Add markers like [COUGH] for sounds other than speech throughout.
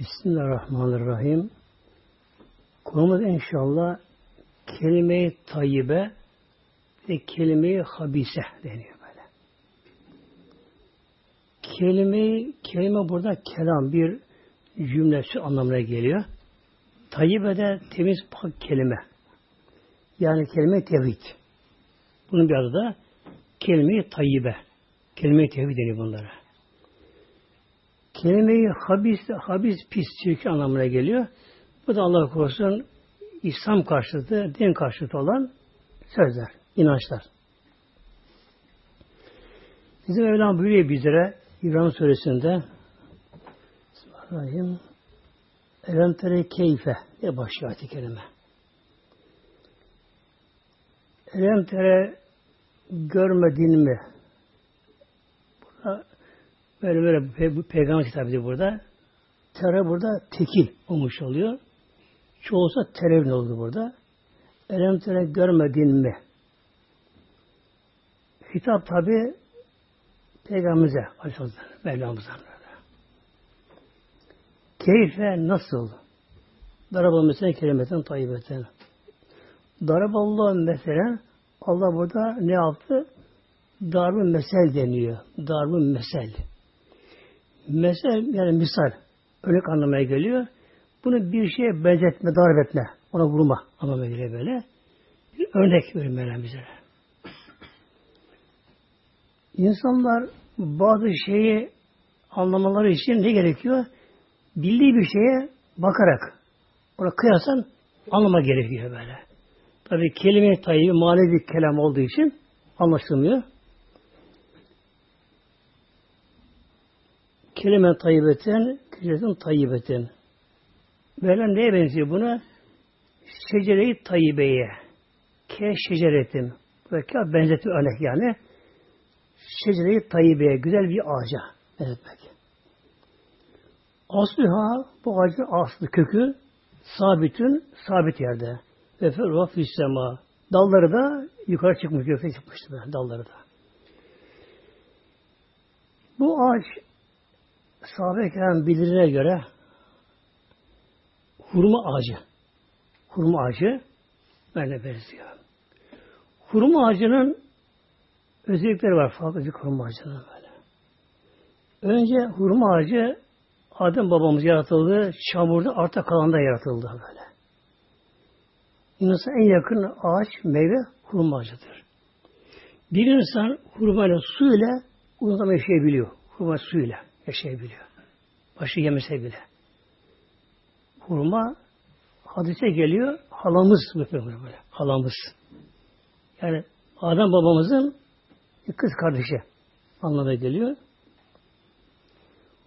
Bismillahirrahmanirrahim. Konumuz inşallah kelime-i tayyibe ve kelime-i habise deniyor böyle. Kelime kelime burada kelam bir cümlesi anlamına geliyor. Tayyibe de temiz pak kelime. Yani kelime tevhid. Bunun bir adı da kelime-i tayyibe. Kelime-i tevhid deniyor bunlara. Kelime-i habis, habis pis, çirkin anlamına geliyor. Bu da Allah korusun İslam karşıtı, din karşıtı olan sözler, inançlar. Bizim Mevlam buyuruyor bizlere İbrahim Suresi'nde Bismillahirrahmanirrahim Elem tere keyfe diye başlıyor ayet-i kerime. Elem tere görmedin mi? Burada Böyle böyle bu peygamber kitabı burada. Tere burada tekil olmuş oluyor. Çoğusa terevin oldu burada. Elem tere görmedin mi? Hitap tabi Peygamberimize Aleyhisselam Mevlamıza Keyfe nasıl? Daraba mesela kelimeten tayyibeten. Daraballah mesela Allah burada ne yaptı? Darbı mesel deniyor. Darbı mesel. Mesel yani misal örnek anlamaya geliyor. Bunu bir şeye benzetme, darp etme, ona vurma anlamına geliyor böyle. Bir örnek verin Mevlam bize. İnsanlar bazı şeyi anlamaları için ne gerekiyor? Bildiği bir şeye bakarak ona kıyasan anlama gerekiyor böyle. Tabi kelime tayyi manevi kelam olduğu için anlaşılmıyor. Kelime tayyibeten, kelimetin tayyibeten. Böyle neye benziyor buna? Şecere-i tayyibeye. Ke şeceretin. Böyle benzetiyor örnek yani. Şecere-i tayyibeye. Güzel bir ağaca benzetmek. Aslıha bu ağacın aslı kökü sabitün sabit yerde. Ve ferva fissema. Dalları da yukarı çıkmış, gökte çıkmıştı dalları da. Bu ağaç sahabe-i kiram bildirine göre hurma ağacı. Hurma ağacı böyle benziyor. Hurma ağacının özellikleri var farklı hurma ağacının böyle. Önce hurma ağacı Adem babamız yaratıldı, çamurda arta kalanda yaratıldı böyle. İnsan en yakın ağaç, meyve hurma ağacıdır. Bir insan hurmayla suyla uzun yaşayabiliyor. Hurma suyla yaşayabiliyor. Başı yemese bile. Hurma hadise geliyor, halamız böyle, halamız. Yani Adem babamızın kız kardeşi anlamına geliyor.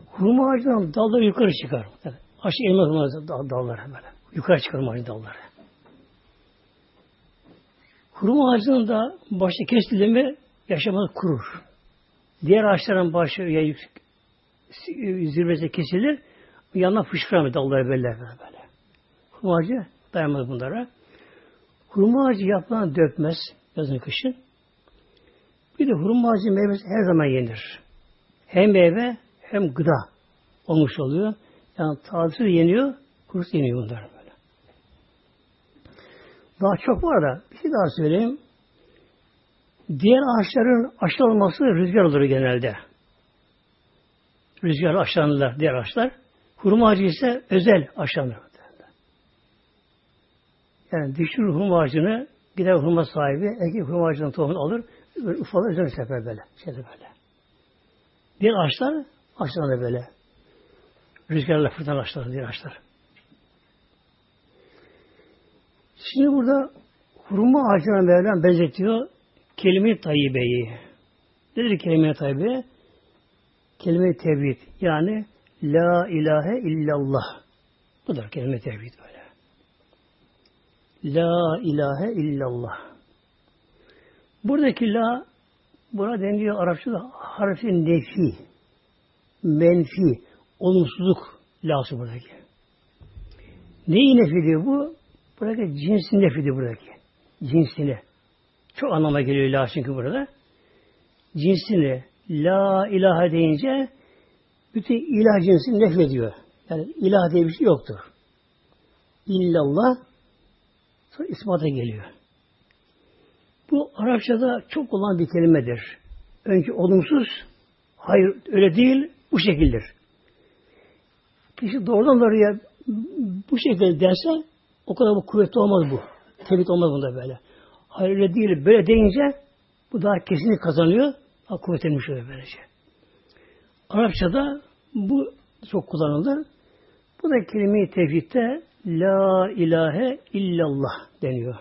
Hurma ağacından dalları yukarı çıkar. Yani aşağı elma hurma dalları böyle. Yukarı çıkar ağacın dalları. Hurma ağacının da başı kesildi mi yaşamaz kurur. Diğer ağaçların başı ya zirvesi kesilir. Yanına fışkıramıyor dalları böyle böyle. Hurma ağacı dayanmaz bunlara. Hurma ağacı yaprağını dökmez yazın kışın. Bir de hurma ağacı meyvesi her zaman yenir. Hem meyve hem gıda olmuş oluyor. Yani tazesi yeniyor, kurusu yeniyor bunlar böyle. Daha çok var da bir şey daha söyleyeyim. Diğer ağaçların aşılı olması rüzgar olur genelde. Rüzgar aşlanırlar diğer ağaçlar. Hurma ağacı ise özel aşlanır. Yani düşür hurma ağacını gider hurma sahibi erkek hurma ağacından tohum alır böyle ufalı üzerine sefer böyle. Şeyde böyle. Diğer ağaçlar ağaçlar böyle. Rüzgarla fırtına ağaçlar, diğer ağaçlar. Şimdi burada hurma ağacına Mevlam benzetiyor kelime-i tayyibeyi. Nedir kelime-i tayyibe? Kelime-i tevhid. Yani La ilahe illallah. Budur kelime-i tevhid böyle. La ilahe illallah. Buradaki la buna deniliyor Arapçada harfi nefi, menfi, olumsuzluk lası buradaki. Neyi nefi bu? Buradaki cinsin nefi buradaki. Cinsini. Çok anlama geliyor la çünkü burada. Cinsini, La ilahe deyince bütün ilah cinsini nefrediyor. Yani ilah diye bir şey yoktur. İllallah sonra ispata geliyor. Bu Arapçada çok olan bir kelimedir. Önce olumsuz, hayır öyle değil, bu şekildir. Kişi doğrudan doğruya bu şekilde derse o kadar bu kuvvetli olmaz bu. Tevhid olmaz bunda böyle. Hayır öyle değil, böyle deyince bu daha kesinlik kazanıyor. Kuvvetlenmiş oluyor böylece. Arapçada bu çok kullanılır. Bu da kelime-i tevhidde La ilahe illallah deniyor.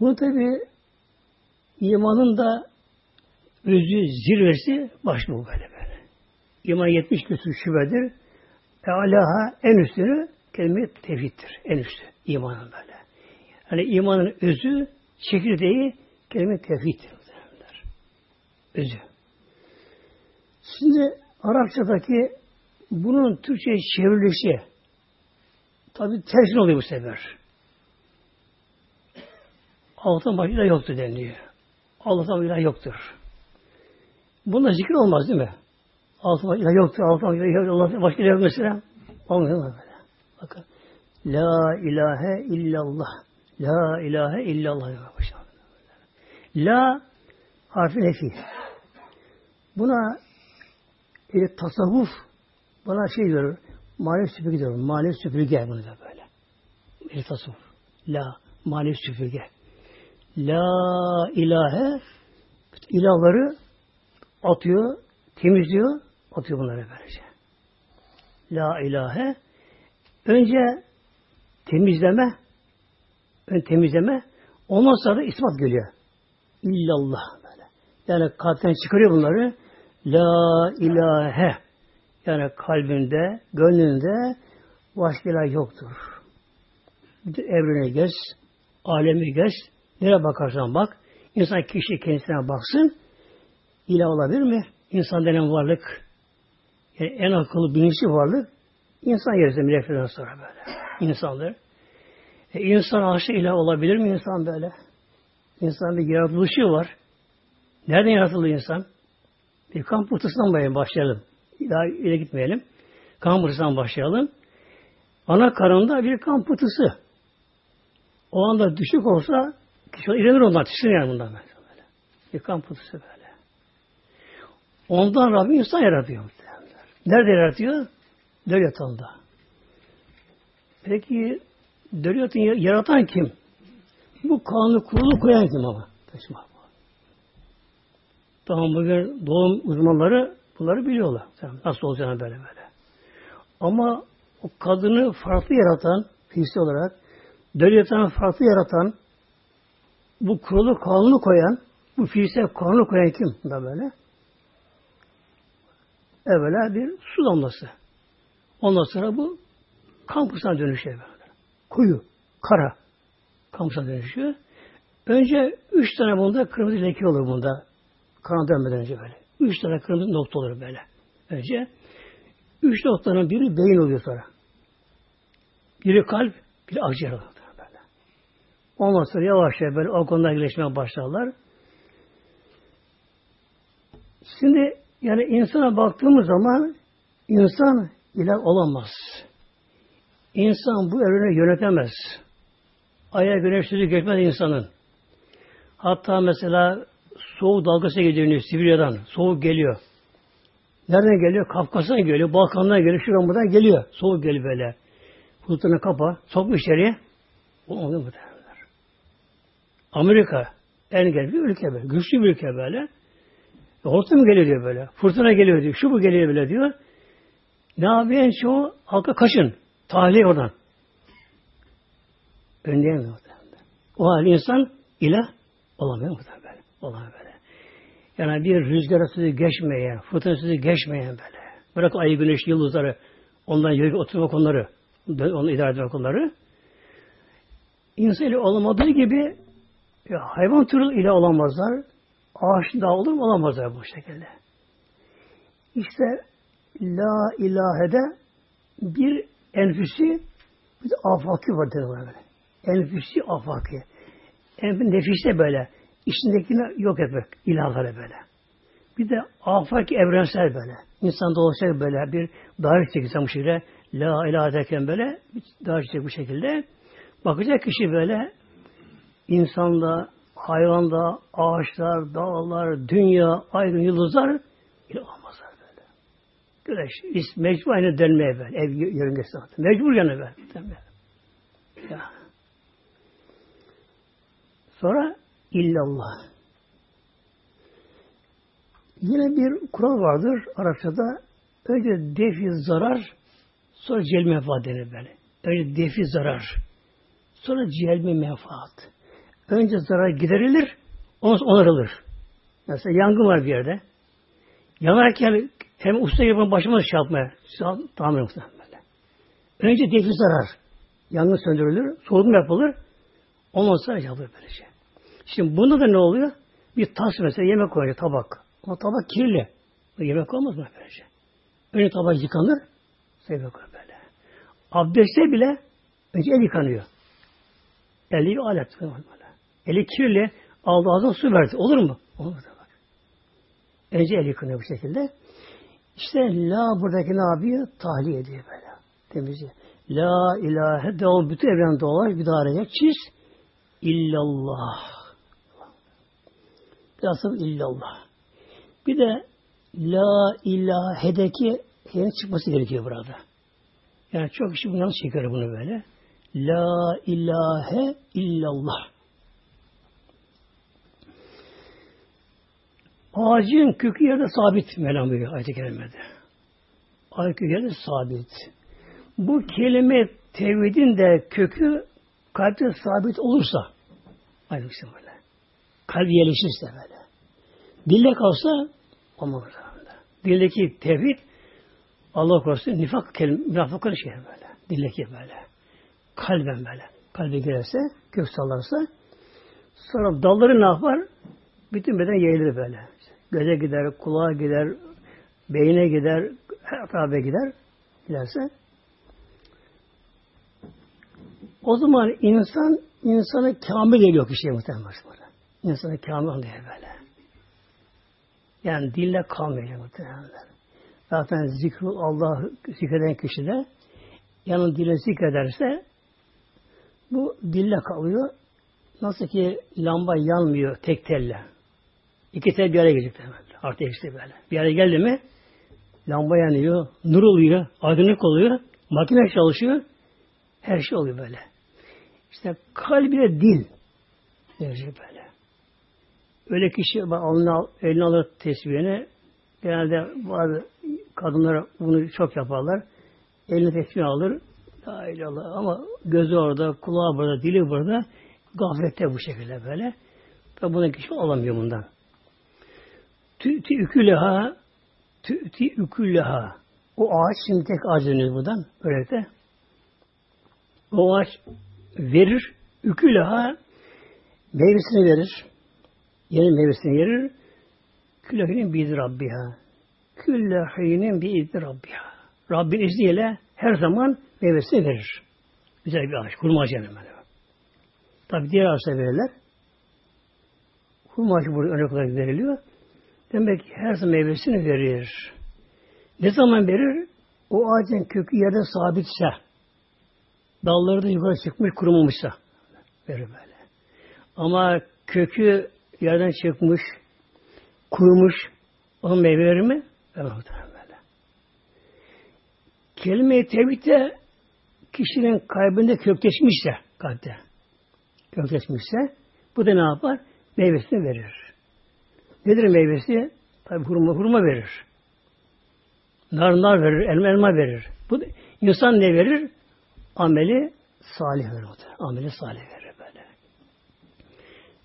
Bu tabi imanın da özü zirvesi baş bu böyle böyle. İman 70 küsur şubedir. E alaha en üstünü kelime tevhiddir. En üstü imanın böyle. Yani imanın özü, çekirdeği kelime tevhiddir. Özü. Şimdi Arapçadaki bunun Türkçe çevrilişi tabi tersin oluyor bu sefer. Allah'tan başka yoktur deniliyor. Allah'tan başka yoktur. Bunda zikir olmaz değil mi? Allah'tan başka yoktur. Allah'tan başka yoktur. Allah'tan başka yok mesela. Olmuyor mu böyle? Bakın. La ilahe illallah. La ilahe illallah. La harfi nefi. Buna e, tasavvuf bana şey diyor, manevi süpürge diyor, manevi süpürge bunu da böyle. Bir tasavvuf. La, manevi süpürge. La ilahe ilahları atıyor, temizliyor, atıyor bunları böylece. La ilahe önce temizleme ön temizleme ondan sonra ispat geliyor. İllallah böyle. Yani kalpten çıkarıyor bunları. La ilahe yani kalbinde, gönlünde başka ilah yoktur. Bütün evrene gez, alemi gez, nereye bakarsan bak, insan kişi kendisine baksın, ilah olabilir mi? İnsan denen varlık, yani en akıllı bilinçli varlık, insan yerine meleklerden sonra böyle. İnsandır. E, insan aşı ilah olabilir mi insan böyle? İnsan bir yaratılışı var. Nereden yaratıldı insan? Bir kan pıhtısından başlayalım. Daha ileri gitmeyelim. Kan pıhtısından başlayalım. Ana karında bir kan pıhtısı. O anda düşük olsa kişi ilenir ondan, tiksinir yani bundan böyle. Bir kan pıhtısı böyle. Ondan Rabbim insan yaratıyor. Nerede yaratıyor? Döl yatağında. Peki döl yaratan kim? Bu kanunu kurulu koyan kim ama? Tamam bugün doğum uzmanları bunları biliyorlar. Nasıl olacağını böyle böyle. Ama o kadını farklı yaratan, fiziksel olarak, döl farklı yaratan, bu kurulu kanunu koyan, bu fiziksel kanunu koyan kim da böyle? Evvela bir su damlası. Ondan sonra bu kampusuna dönüşüyor böyle. Kuyu, kara kampusuna dönüşüyor. Önce üç tane bunda kırmızı leke olur bunda. Kana dönmeden önce böyle. Üç tane kırmızı nokta olur böyle. Önce. Üç noktanın biri beyin oluyor sonra. Biri kalp, biri akciğer oluyor böyle. Ondan sonra yavaş yavaş böyle o konuda gelişmeye başlarlar. Şimdi yani insana baktığımız zaman insan ilah olamaz. İnsan bu evreni yönetemez. Aya güneş sözü geçmez insanın. Hatta mesela soğuk dalgası geliyor Sibirya'dan. Soğuk geliyor. Nereden geliyor? Kafkas'tan geliyor. Balkan'dan geliyor. Şuradan buradan geliyor. Soğuk geliyor böyle. Fırtına kapa. Sokma içeriye. Olmuyor mu derler. Amerika en gel bir ülke böyle. Güçlü bir ülke böyle. E, Hortum geliyor diyor böyle. Fırtına geliyor diyor. Şu bu geliyor böyle diyor. Ne yapıyor? Çoğu halka kaçın. Tahliye oradan. Önleyemiyor. O hal insan ilah olamıyor muhtemelen. Olamıyor böyle. Yani bir rüzgar sözü geçmeyen, fırtına sözü geçmeyen böyle. Bırak ayı, güneş, yıldızları, ondan yürü oturmak onları, onu idare etmek onları. İnsan ile olamadığı gibi ya hayvan türü ile olamazlar. Ağaç da olur mu? Olamazlar bu şekilde. İşte La ilahede bir enfüsi bir de afaki vardır böyle. Enfüsi afaki. Enfüs nefiste böyle. İçindekini yok etmek ilahları böyle. Bir de afak evrensel böyle. İnsan dolaşacak böyle bir davet çekilse bu şekilde la ilahe derken böyle davet çekecek bu şekilde. Bakacak kişi böyle insanda, hayvanda, ağaçlar, dağlar, dünya, aydın, yıldızlar olmazlar böyle. Güneş, mecbur aynı dönmeye böyle. Ev yörüngesi altı. Mecbur yanı böyle. Ya. Sonra illallah. Yine bir kural vardır Arapçada. Önce defi zarar, sonra celme menfaat denir böyle. Önce defi zarar, sonra celme menfaat. Önce zarar giderilir, onarılır. Mesela yangın var bir yerde. Yanarken hem usta yapan başıma şey yapmaya, tamir muhtemelen. Önce defi zarar. Yangın söndürülür, soğutma yapılır. Ondan sonra yapılır böyle şey. Şimdi bunda da ne oluyor? Bir tas mesela yemek koyacak tabak. Ama tabak kirli. Yemek olmaz mı böylece? Önce tabak yıkanır, yemek koyar böyle. Abdestte bile önce el yıkanıyor. Eli bir alet. Eli kirli, aldı ağzına su verdi. Olur mu? Da bak. Önce el yıkanıyor bu şekilde. İşte la buradaki ne yapıyor? Tahliye ediyor böyle. Temizliyor. La ilahe devam bütün evren dolaş bir araya çiz. İllallah. Biraz illallah. Bir de la ilahedeki yerin çıkması gerekiyor burada. Yani çok kişi bunu yanlış çıkarır bunu böyle. La ilahe illallah. Ağacın kökü yerde sabit Mevlam buyuruyor ayet-i kerimede. Ağacın yerde sabit. Bu kelime tevhidin de kökü kalpte sabit olursa aynı şey böyle. Kalbi yerleşirse böyle. Dille kalsa olmaz. Dildeki tevhid Allah korusun nifak kelime, münafıkın şey böyle. Dildeki böyle. Kalben böyle. Kalbe girerse, kök sallarsa sonra dalları ne yapar? Bütün beden yayılır böyle. Göze gider, kulağa gider, beyine gider, her tarafa gider. Giderse o zaman insan insanı kamil geliyor kişiye muhtemelen. İnsanı kamil oluyor böyle. Yani dille kalmıyor muhtemelen. Zaten zikru Allah zikreden kişi de yanın dile zikrederse bu dille kalıyor. Nasıl ki lamba yanmıyor tek telle. İki tel bir araya gelecek. Artı eksi böyle. Bir araya geldi mi lamba yanıyor, nur oluyor, aydınlık oluyor, makine çalışıyor. Her şey oluyor böyle. İşte kalbine dil verecek böyle. Öyle kişi eline, eline alır tesbihini genelde bazı kadınlar bunu çok yaparlar. Eline tesbih alır. La ilallah. Ama gözü orada, kulağı burada, dili burada. Gaflette bu şekilde böyle. Tabi buna kişi alamıyor bundan. Tü'ti üküleha tü'ti üküleha o ağaç şimdi tek ağaç deniyor buradan. Böylelikle. O ağaç verir. Üküleha meyvesini verir. Yeni meyvesini verir. Külehinin bir Rabbiha. Küllehinin bir Rabbiha. Rabbin izniyle her zaman meyvesini verir. Güzel bir ağaç. Kurma ağacı yani. Tabi diğer ağaçlar verirler. Kurma ağacı burada örnek olarak veriliyor. Demek ki her zaman meyvesini verir. Ne zaman verir? O ağacın kökü yerde sabitse, dalları da yukarı çıkmış, kurumamışsa verir böyle. Ama kökü yerden çıkmış, kurumuş, onun meyve verir mi? Vermez. Kelime-i tevhid de kişinin kalbinde kökleşmişse, kalpte kökleşmişse, bu da ne yapar? Meyvesini verir. Nedir meyvesi? Tabi hurma, hurma verir. Nar nar verir, elma elma verir. Bu insan ne verir? Ameli salih verir. Ameli salih verir böyle.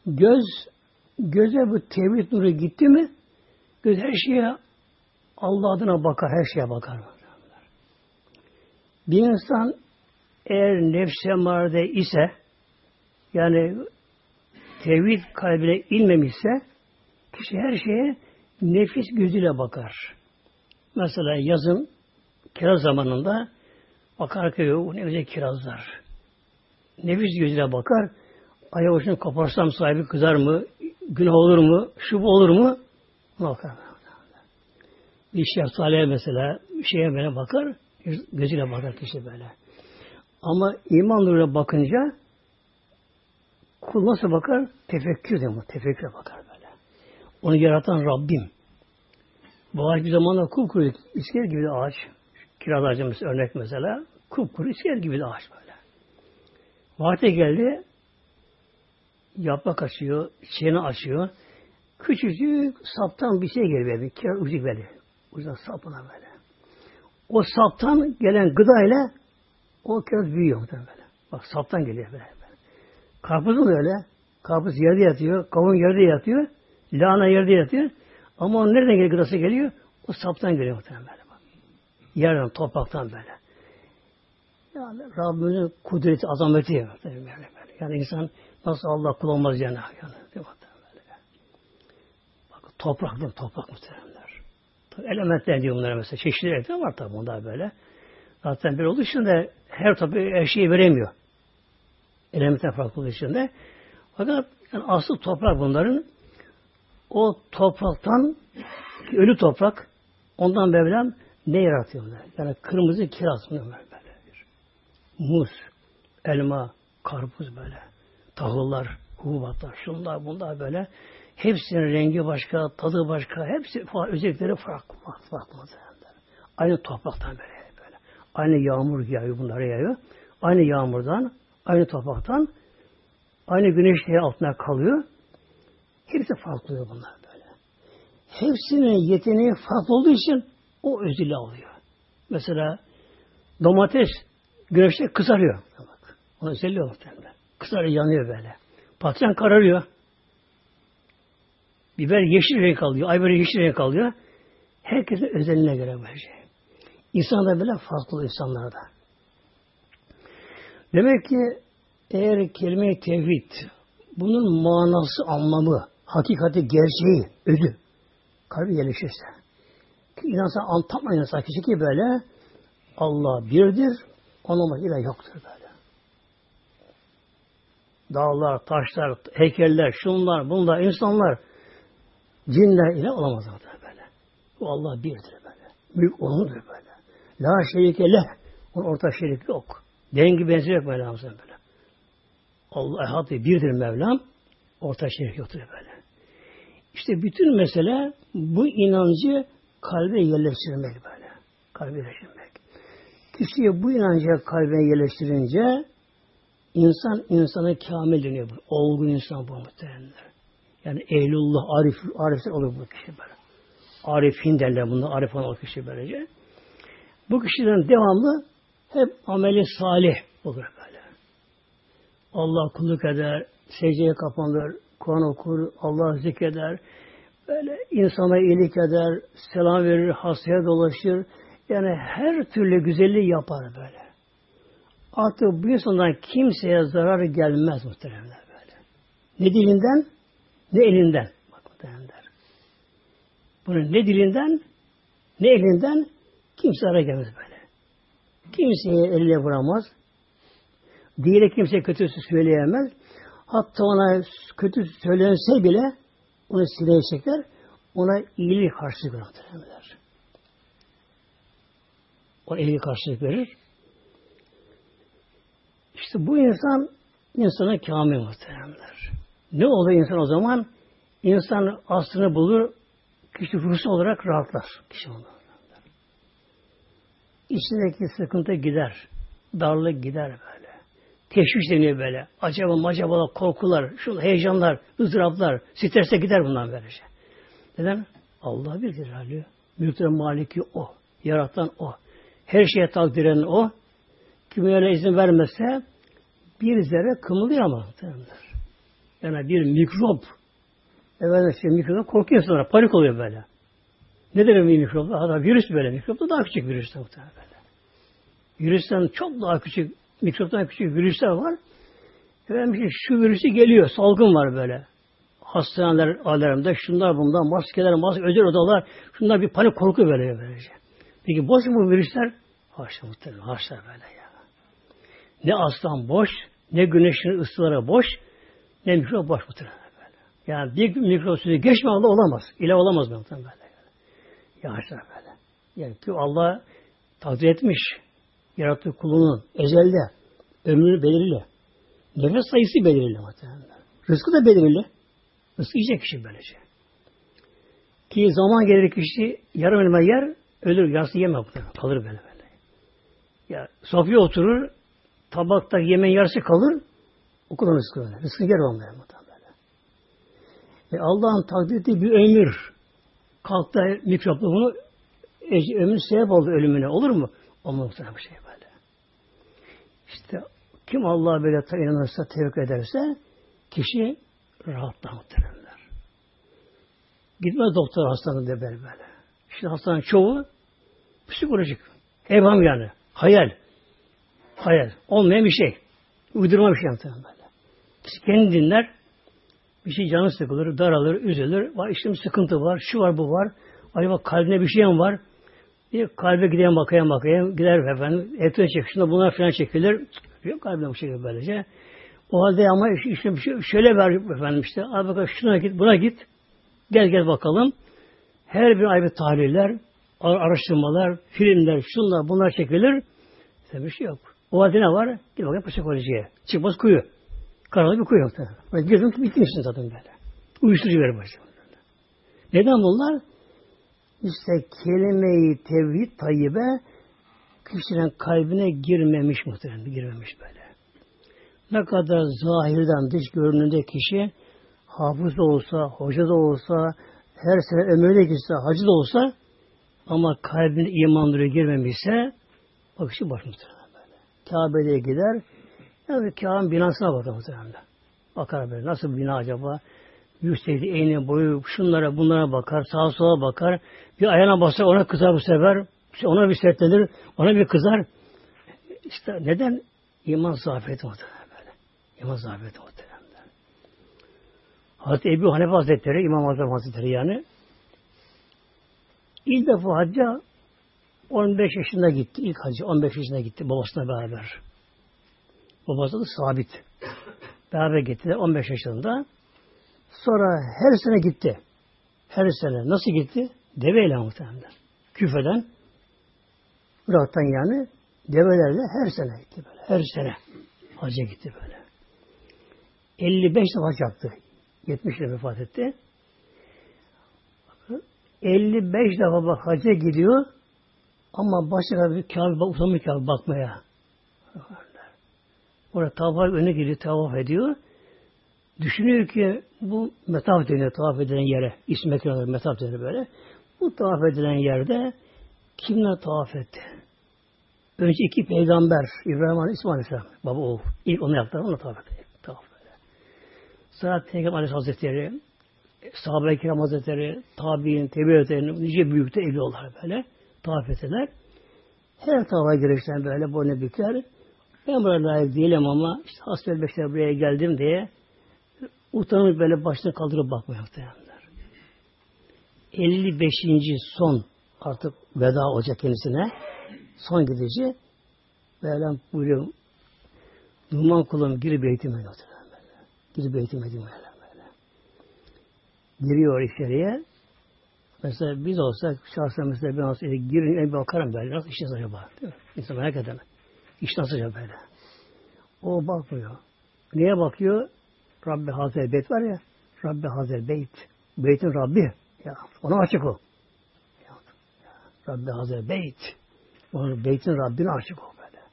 Göz göze bu tevhid nuru gitti mi göz her şeye Allah adına bakar, her şeye bakar. Bir insan eğer nefse marde ise yani tevhid kalbine inmemişse kişi her şeye nefis gözüyle bakar. Mesela yazın kiraz zamanında bakar ki o ne güzel kirazlar. Nefis gözüyle bakar. Ayağı koparsam sahibi kızar mı? Günah olur mu? Şu olur mu? Bakar. bir şeftaliye mesela bir şeye böyle bakar, gözüyle bakar kişi böyle. Ama iman nuruyla bakınca kul nasıl bakar? Tefekkür de bu. Tefekküre bakar böyle. Onu yaratan Rabbim. Bu ağaç bir zamanlar kupkuru isker gibi de ağaç. Kiraz ağacımız örnek mesela. Kupkuru isker gibi de ağaç böyle. Vakti geldi yaprak açıyor, çiğne açıyor. Küçücük saptan bir şey geliyor bir kiraz ucuk böyle. Ucuna sapına böyle. O saptan gelen gıdayla o kiraz büyüyor böyle. Bak saptan geliyor böyle. böyle. Karpuzun öyle. Karpuz yerde yatıyor, kavun yerde yatıyor, lahana yerde yatıyor. Ama o nereden geliyor, gıdası geliyor? O saptan geliyor muhtemelen böyle. Bak. Yerden, topraktan böyle. Yani Rabbimizin kudreti, azameti böyle. Yani insan nasıl Allah kul olmaz yani. yani değil mi? Böyle. Bak toprak, toprak muhteremler. Elementler diyor bunlara mesela. Çeşitli elementler var tabi bunlar böyle. Zaten bir olduğu için de her tabi her şeyi veremiyor. Elementler farklı olduğu için de. Fakat yani asıl toprak bunların o topraktan ölü toprak ondan Mevlam ne yaratıyorlar? Yani kırmızı kiraz bunlar böyle. Muz, elma, karpuz böyle. Tahıllar, hububatlar, şunlar bunlar böyle. Hepsinin rengi başka, tadı başka, hepsi özellikleri farklı. farklı Aynı topraktan böyle, böyle. Aynı yağmur yağıyor bunlara yağıyor. Aynı yağmurdan, aynı topraktan, aynı güneş altına kalıyor. Hepsi farklı bunlar böyle. Hepsinin yeteneği farklı olduğu için o özelliği alıyor. Mesela domates güneşte kızarıyor. Bak, onun özelliği muhtemelen. Kızarıyor, yanıyor böyle. Patlıcan kararıyor. Biber yeşil renk alıyor, ayber yeşil renk alıyor. Herkesin özelliğine göre böyle şey. İnsanlar böyle farklı insanlarda. Demek ki eğer kelime-i tevhid bunun manası, anlamı, hakikati, gerçeği, özü kalbi yerleşirse insan tam insan kişi ki böyle Allah birdir, onun başka yoktur böyle. Dağlar, taşlar, heykeller, şunlar, bunlar, insanlar cinler ile olamaz böyle. Bu Allah birdir böyle. Büyük onundur böyle. La şerike leh. Onun ortak şerik yok. Dengi benzer yok Mevlamızın böyle. Allah ehad birdir Mevlam. Ortak şerik yoktur böyle. İşte bütün mesele bu inancı kalbe yerleştirmek böyle. Kalbe yerleştirmek. Kişiye bu inancı kalbe yerleştirince insan insanı kamil deniyor. Olgun insan bu muhtemelenler. Yani ehlullah, arif, arifler olur bu kişi böyle. Arifin derler bunlar, arif olan o kişi böylece. Bu kişiden devamlı hep ameli salih olur böyle. Allah kulluk eder, secdeye kapanır, Kur'an okur, Allah zikreder, böyle insana iyilik eder, selam verir, hastaya dolaşır. Yani her türlü güzelliği yapar böyle. Artık bu insandan kimseye zarar gelmez muhteremler böyle. Ne dilinden ne elinden. Bak muhteremler. Bunun ne dilinden ne elinden kimse zarar gelmez böyle. Kimseye eline vuramaz. Diğeri kimse kötüsü söyleyemez. Hatta ona kötü söylense bile onu sileyecekler. Ona iyilik karşılık verir. O iyilik karşılık verir. İşte bu insan insana kamil muhteremler. Ne olur insan o zaman? İnsan aslını bulur, kişi ruhsal olarak rahatlar. Kişi. İçindeki sıkıntı gider. Darlık gider böyle. Teşviş deniyor böyle. Acaba acaba korkular, şu heyecanlar, ızdıraplar, strese gider bundan böylece. Neden? Allah bir halü. Mülklerin maliki o. Yaratan o. Her şeye takdiren o. Kim öyle izin vermezse bir zerre kımıldıyor ama. Yani bir mikrop efendim işte mikrop korkuyor sonra panik oluyor böyle. Ne demek bir mikrop? Hatta virüs böyle. Mikrop da daha küçük virüs muhtemelen böyle. Virüsten çok daha küçük, mikroptan küçük virüsler var. Efendim şu virüsü geliyor, salgın var böyle. Hastaneler alemde, şunlar bunlar, maskeler, maske, özel odalar, şunlar bir panik korku böyle böylece. Peki boş mu virüsler? Haşa muhtemelen, haşa böyle ya. Ne aslan boş, ne güneşin ısıları boş, ne mikrop boş böyle. Yani bir mikrop sözü geçme olamaz. İle olamaz muhtemelen böyle. Ya haşa böyle. Yani ki Allah takdir etmiş. Yarattığı kulunu ezelde. Ömrü belirli. Nefes sayısı belirli muhtemelen. Rızkı da belirli. Rızkı yiyecek kişi böylece. Ki zaman gelir kişi yarım elma yer, ölür. Yarısı yeme muhtemelen. Kalır böyle böyle. Ya sofya oturur, tabakta yemeğin yarısı kalır, o kadar rızkı böyle. Rızkı yer olmaya muhtemelen. E Allah'ın takdir bir ömür. Kalktı mikropla bunu ömür sebep oldu ölümüne. Olur mu? Olmaz muhtemelen bir şey böyle. İşte kim Allah'a böyle inanırsa, tevekkül ederse kişi rahatlar muhtemelenler. Gitmez doktor hastanede böyle böyle. İşte hastanın çoğu psikolojik. Evham yani. Hayal. Hayal. Olmayan bir şey. Uydurma bir şey muhtemelen böyle. Kendi dinler. Bir şey canı sıkılır, daralır, üzülür. Var işte bir sıkıntı var, şu var, bu var. Acaba kalbine bir şey mi var? Bir kalbe gideyim bakayım bakayım. Gider efendim. Etrafı çek. Şunda bunlar falan çekilir. Yok kalbine bu şekilde böylece. O halde ama işte şey, şöyle ver efendim işte. Abi bakalım şuna git, buna git. Gel gel bakalım. Her bir ayrı tahliller, araştırmalar, filmler, şunlar, bunlar çekilir. Tabii bir şey yok. O halde ne var? Gel bakalım psikolojiye. Çıkmaz kuyu. Karanlık bir kuyu yok. Girdim bitmişsin zaten böyle. Uyuşturucu verir başına. Neden bunlar? İşte kelime-i tevhid tayyibe kişinin kalbine girmemiş muhtemelen, girmemiş böyle. Ne kadar zahirden dış görünümde kişi hafız da olsa, hoca da olsa, her sene ömrüne gitse, hacı da olsa ama kalbine imanları girmemişse kişi baş böyle. Kabe'ye gider, yani Kabe'nin binasına bakar muhtemelen. Bakar böyle, nasıl bina acaba? Yüksekti, eğne boyu, şunlara bunlara bakar, sağa sola bakar. Bir ayağına basar, ona kızar bu sefer. Ona bir sertlenir, ona bir kızar. İşte neden? İman zafiyeti muhtemelen böyle. İman zafiyeti muhtemelen. Hazreti Ebu Hanefe Hazretleri, İmam Hazretleri Hazretleri yani ilk defa hacca 15 yaşında gitti. İlk hacı 15 yaşında gitti babasına beraber. Babası da sabit. Beraber gittiler 15 yaşında. Sonra her sene gitti. Her sene. Nasıl gitti? Deveyle muhtemelen. Küfeden. Irak'tan yani develerle her sene gitti böyle. Her sene hacca gitti böyle. 55 defa yaptı. 70 ile vefat etti. 55 defa bak hacca gidiyor ama başka bir Kabe utanmıyor Kabe bakmaya. Orada tavaf önüne gidiyor, tavaf ediyor. Düşünüyor ki bu metaf deniyor tavaf edilen yere. İsmi ekranlar metaf deniyor böyle. Bu tavaf edilen yerde kimler tavaf etti? Önce iki peygamber İbrahim Aleyhisselam, Aleyhisselam. Baba oğul. İlk onu yaptılar. Onu tavaf etti. Tavaf böyle. Sonra Peygamber Aleyhisselam Hazretleri sahabe-i kiram hazretleri, tabi'in, tebi'atlerin nice büyükte evliyorlar böyle. Tavaf ettiler. Her tavafa girişten böyle boynu büker. Ben buraya layık değilim ama işte hasbel beşler buraya geldim diye utanıp böyle başını kaldırıp bakmıyor muhtemelenler. 55. son artık veda olacak kendisine. Son gidici böyle buyuruyor Numan kulum gir beytime böyle. Gir beytime. Giriyor içeriye. Mesela biz olsak şahsen mesela ben olsaydı girin bir bakarım böyle. Nasıl işiniz acaba? Değil mi? İnsan merak eder. İş nasıl acaba böyle? O bakmıyor. Neye bakıyor? Rabbi Hazel Beyt var ya. Rabbi Hazel Beyt. Beytin Rabbi. Ya, ona açık o. Ya, Rabbi Hazel Beyt. Onun beytin Rabbine aşık o böyle.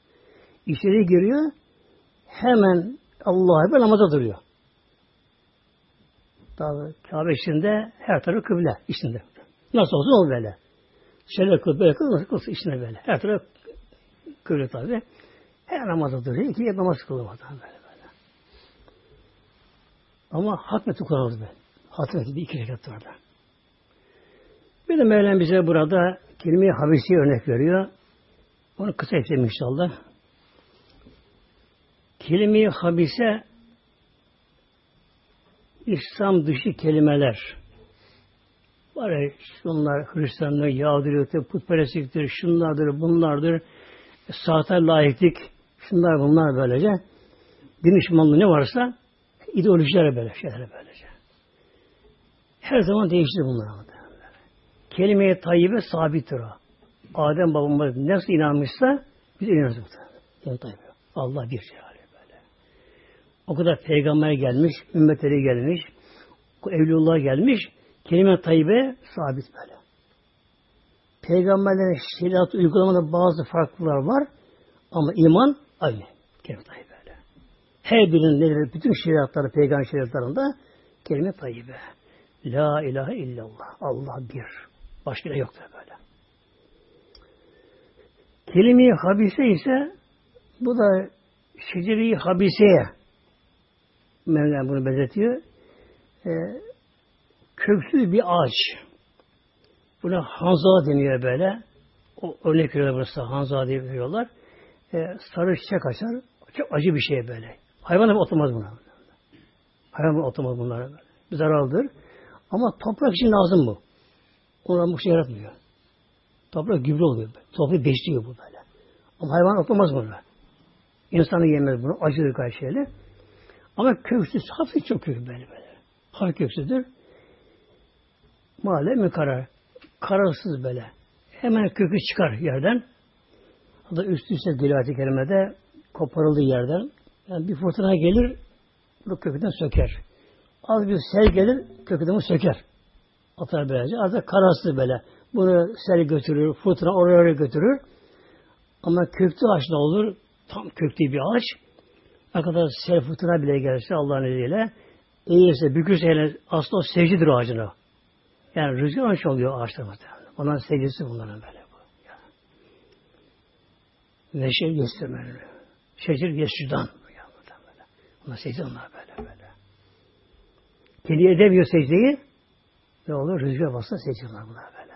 İçeri giriyor. Hemen Allah'a bir namaza duruyor. Tabi Kabe içinde her tarafı kıble içinde. Nasıl olsun o böyle. Şöyle kıl, böyle kıl, nasıl kılsın içinde böyle. Her tarafı kıble tabi. Her namaza duruyor. İki namaz kılıyor böyle böyle. Ama hatmeti Kur'an'ı be. Hatmeti bir iki rekat orada. Bir de Mevlam bize burada kelime-i habisi örnek veriyor. Onu kısa ekleyeyim inşallah. Kelime-i habise İslam dışı kelimeler. Var ya şunlar Hristiyanlık, Yahudiliktir, putperestliktir, şunlardır, bunlardır, saate layıklık, şunlar bunlar böylece. Din ne varsa ideolojiler böyle şeyler böylece. Her zaman değiştir bunlar. Kelime-i tayyibe sabittir o. Adem babamız nasıl inanmışsa biz inanırız muhtemelen. Allah bir şey böyle. O kadar peygamber gelmiş, ümmetleri gelmiş, evlullah gelmiş, kelime tayyibe sabit böyle. Peygamberlerin şeriat uygulamada bazı farklılar var ama iman aynı. Kelime tayyibe böyle. Her birinin nedir? Bütün şeriatları, peygamber şeriatlarında kelime tayyibe. La ilahe illallah. Allah bir. Başka da yoktur böyle. Kelime-i habise ise bu da şeceri habiseye Mevlam bunu benzetiyor. Ee, köksüz bir ağaç. Buna hanza deniyor böyle. O örnek veriyorlar burası. Hanza diye veriyorlar. Ee, sarı çiçek açar. Çok acı bir şey böyle. Hayvan da oturmaz buna. Hayvan oturmaz bunlara böyle. Zararlıdır. Ama toprak için lazım bu. Ona bu şey yaratmıyor. Toprak gübre oluyor. Toprağı besliyor bu böyle. Ama hayvan oturmaz bunu. İnsanı yemez bunu. Acıdır şeyler. Ama köksüz, hafif çok kökü böyle böyle. Hafif köksüzdür. Mahalle mi karar? Kararsız böyle. Hemen kökü çıkar yerden. Hatta üst üste geliyor ayet kerimede koparıldığı yerden. Yani bir fırtına gelir, bu kökünden söker. Az bir sel gelir, kökünden söker. Atar böylece. Da kararsız böyle. Bunu sel götürür, fırtına oraya oraya götürür. Ama köklü ağaç ne olur? Tam köklü bir ağaç. Ne kadar sel fırtına bile gelse Allah'ın izniyle eğilse, bükülse hele aslında o secdidir ağacına. Yani rüzgar ağaç oluyor ağaçlar muhtemelen. Onların secdesi bunların böyle bu. Yani. Ve şey göstermeli. Şecir yeşildan. Ona secde onlar böyle böyle. Kendi edemiyor secdeyi. Ne olur? Rüzgar bassa secde onlar bunlar böyle.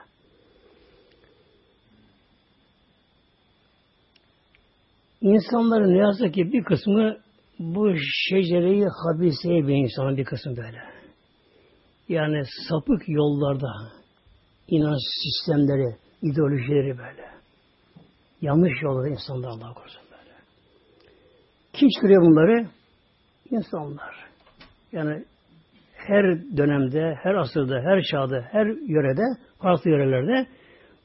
İnsanların ne yazık ki bir kısmı bu şecereyi habiseye bir insanın bir kısmı böyle. Yani sapık yollarda inanç sistemleri, ideolojileri böyle. Yanlış yolda insanlar Allah korusun böyle. Kim çıkarıyor bunları? İnsanlar. Yani her dönemde, her asırda, her çağda, her yörede, farklı yörelerde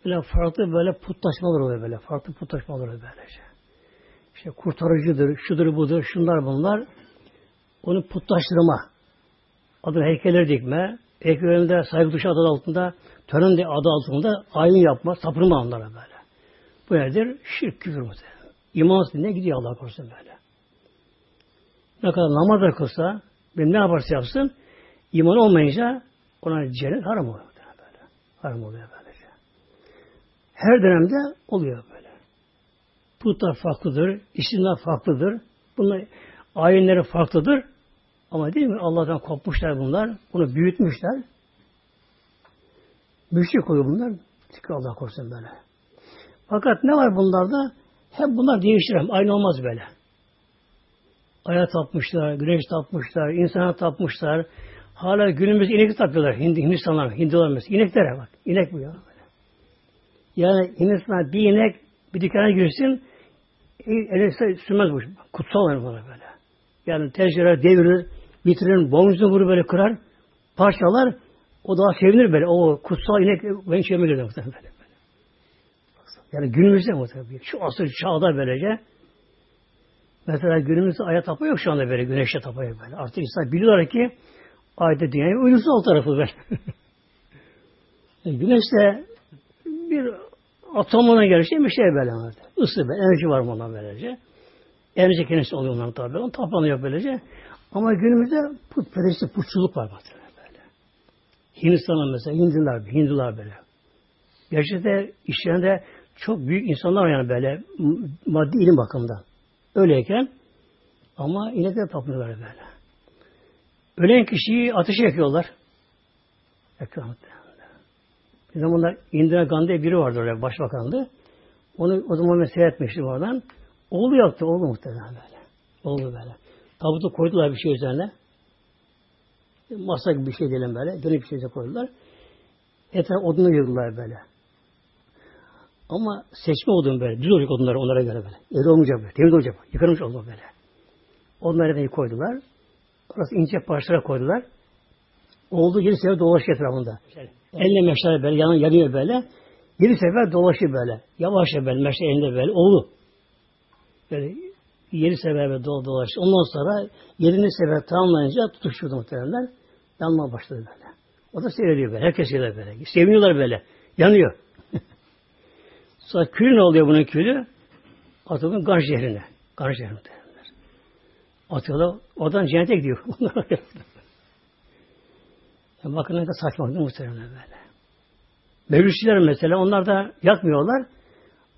böyle farklı böyle putlaşmalar oluyor böyle. Farklı putlaşmalar oluyor böylece işte kurtarıcıdır, şudur budur, şunlar bunlar. Onu putlaştırma. Adına heykeller dikme, heykellerinde saygı duşu adı altında, tören de adı altında ayin yapma, tapınma onlara böyle. Bu nedir? Şirk, küfür muhtemelen. İmansız ne gidiyor Allah korusun böyle. Ne kadar namaz da kılsa, benim ne yaparsa yapsın, iman olmayınca ona cennet haram oluyor. Böyle. Haram oluyor böylece. Her dönemde oluyor böyle. Putlar farklıdır, isimler farklıdır. Bunlar ayinleri farklıdır. Ama değil mi? Allah'tan kopmuşlar bunlar. Bunu büyütmüşler. Müşrik oluyor bunlar. Çünkü Allah korusun böyle. Fakat ne var bunlarda? Hep bunlar değişir. Aynı olmaz böyle. Aya tapmışlar, güneş tapmışlar, insana tapmışlar. Hala günümüz inek tapıyorlar. Hindi, Hindistanlar, Hindiler mesela. İneklere bak. İnek bu ya. Yani Hindistan bir inek bir dükkana girsin elbise sürmez bu. Kutsal olur böyle. Yani tencereler devirir, bitirir, boynuzunu vurur böyle kırar, parçalar. O daha sevinir böyle. O kutsal inek ben içime girdi muhtemelen böyle. Yani günümüzde muhtemelen. Şu asır çağda böylece mesela günümüzde aya tapa yok şu anda böyle. Güneşe tapa yok böyle. Artık insan biliyorlar ki ayda dünyayı uydusu alt tarafı böyle. [LAUGHS] Güneşte bir atomuna şey bir şey böyle. Isı böyle, enerji var bundan böylece. Enerji kendisi oluyor onların tabi. On taplanıyor böylece. Ama günümüzde putperestlik, putçuluk var bak böyle. Hindistan'da mesela Hindular, Hindular böyle. Gerçekten işlerinde çok büyük insanlar var yani böyle maddi ilim bakımından. Öyleyken ama yine de tapınıyorlar böyle. Ölen kişiyi ateşe yakıyorlar. Yakıyorlar. Bir zamanlar Indira Gandhi biri vardı oraya başbakandı. Onu o zaman ben seyretmiştim oradan. Oğlu yaptı, oğlu muhtemelen böyle. Oğlu böyle. Tabutu koydular bir şey üzerine. Masa gibi bir şey diyelim böyle. Dönük bir şey koydular. Etraf odunu yığdılar böyle. Ama seçme odun böyle. Düz olacak odunlar onlara göre böyle. Evde olmayacak böyle. Temiz olacak. Yıkanmış oldu böyle. Onları da koydular. Orası ince parçalara koydular. Olduğu gibi sefer dolaşıyor etrafında. Şöyle. Elle meşale böyle, yanı yanıyor böyle. Yedi sefer dolaşıyor böyle. Yavaşça böyle, meşte elinde böyle. Oğlu. Böyle yedi sefer böyle dol dolaşıyor. Ondan sonra yedinci sefer tamamlayınca tutuşturdu muhtemelen. Yanmaya başladı böyle. O da seyrediyor böyle. Herkes seyrediyor böyle. Seviniyorlar böyle. Yanıyor. [LAUGHS] sonra külü ne oluyor bunun külü? Atılın Gar şehrine. Gar şehrine. Atıyorlar. Oradan cennete gidiyor. [LAUGHS] yani bakın ne kadar saçma değil muhtemelen böyle. Mevlütçiler mesela onlar da yakmıyorlar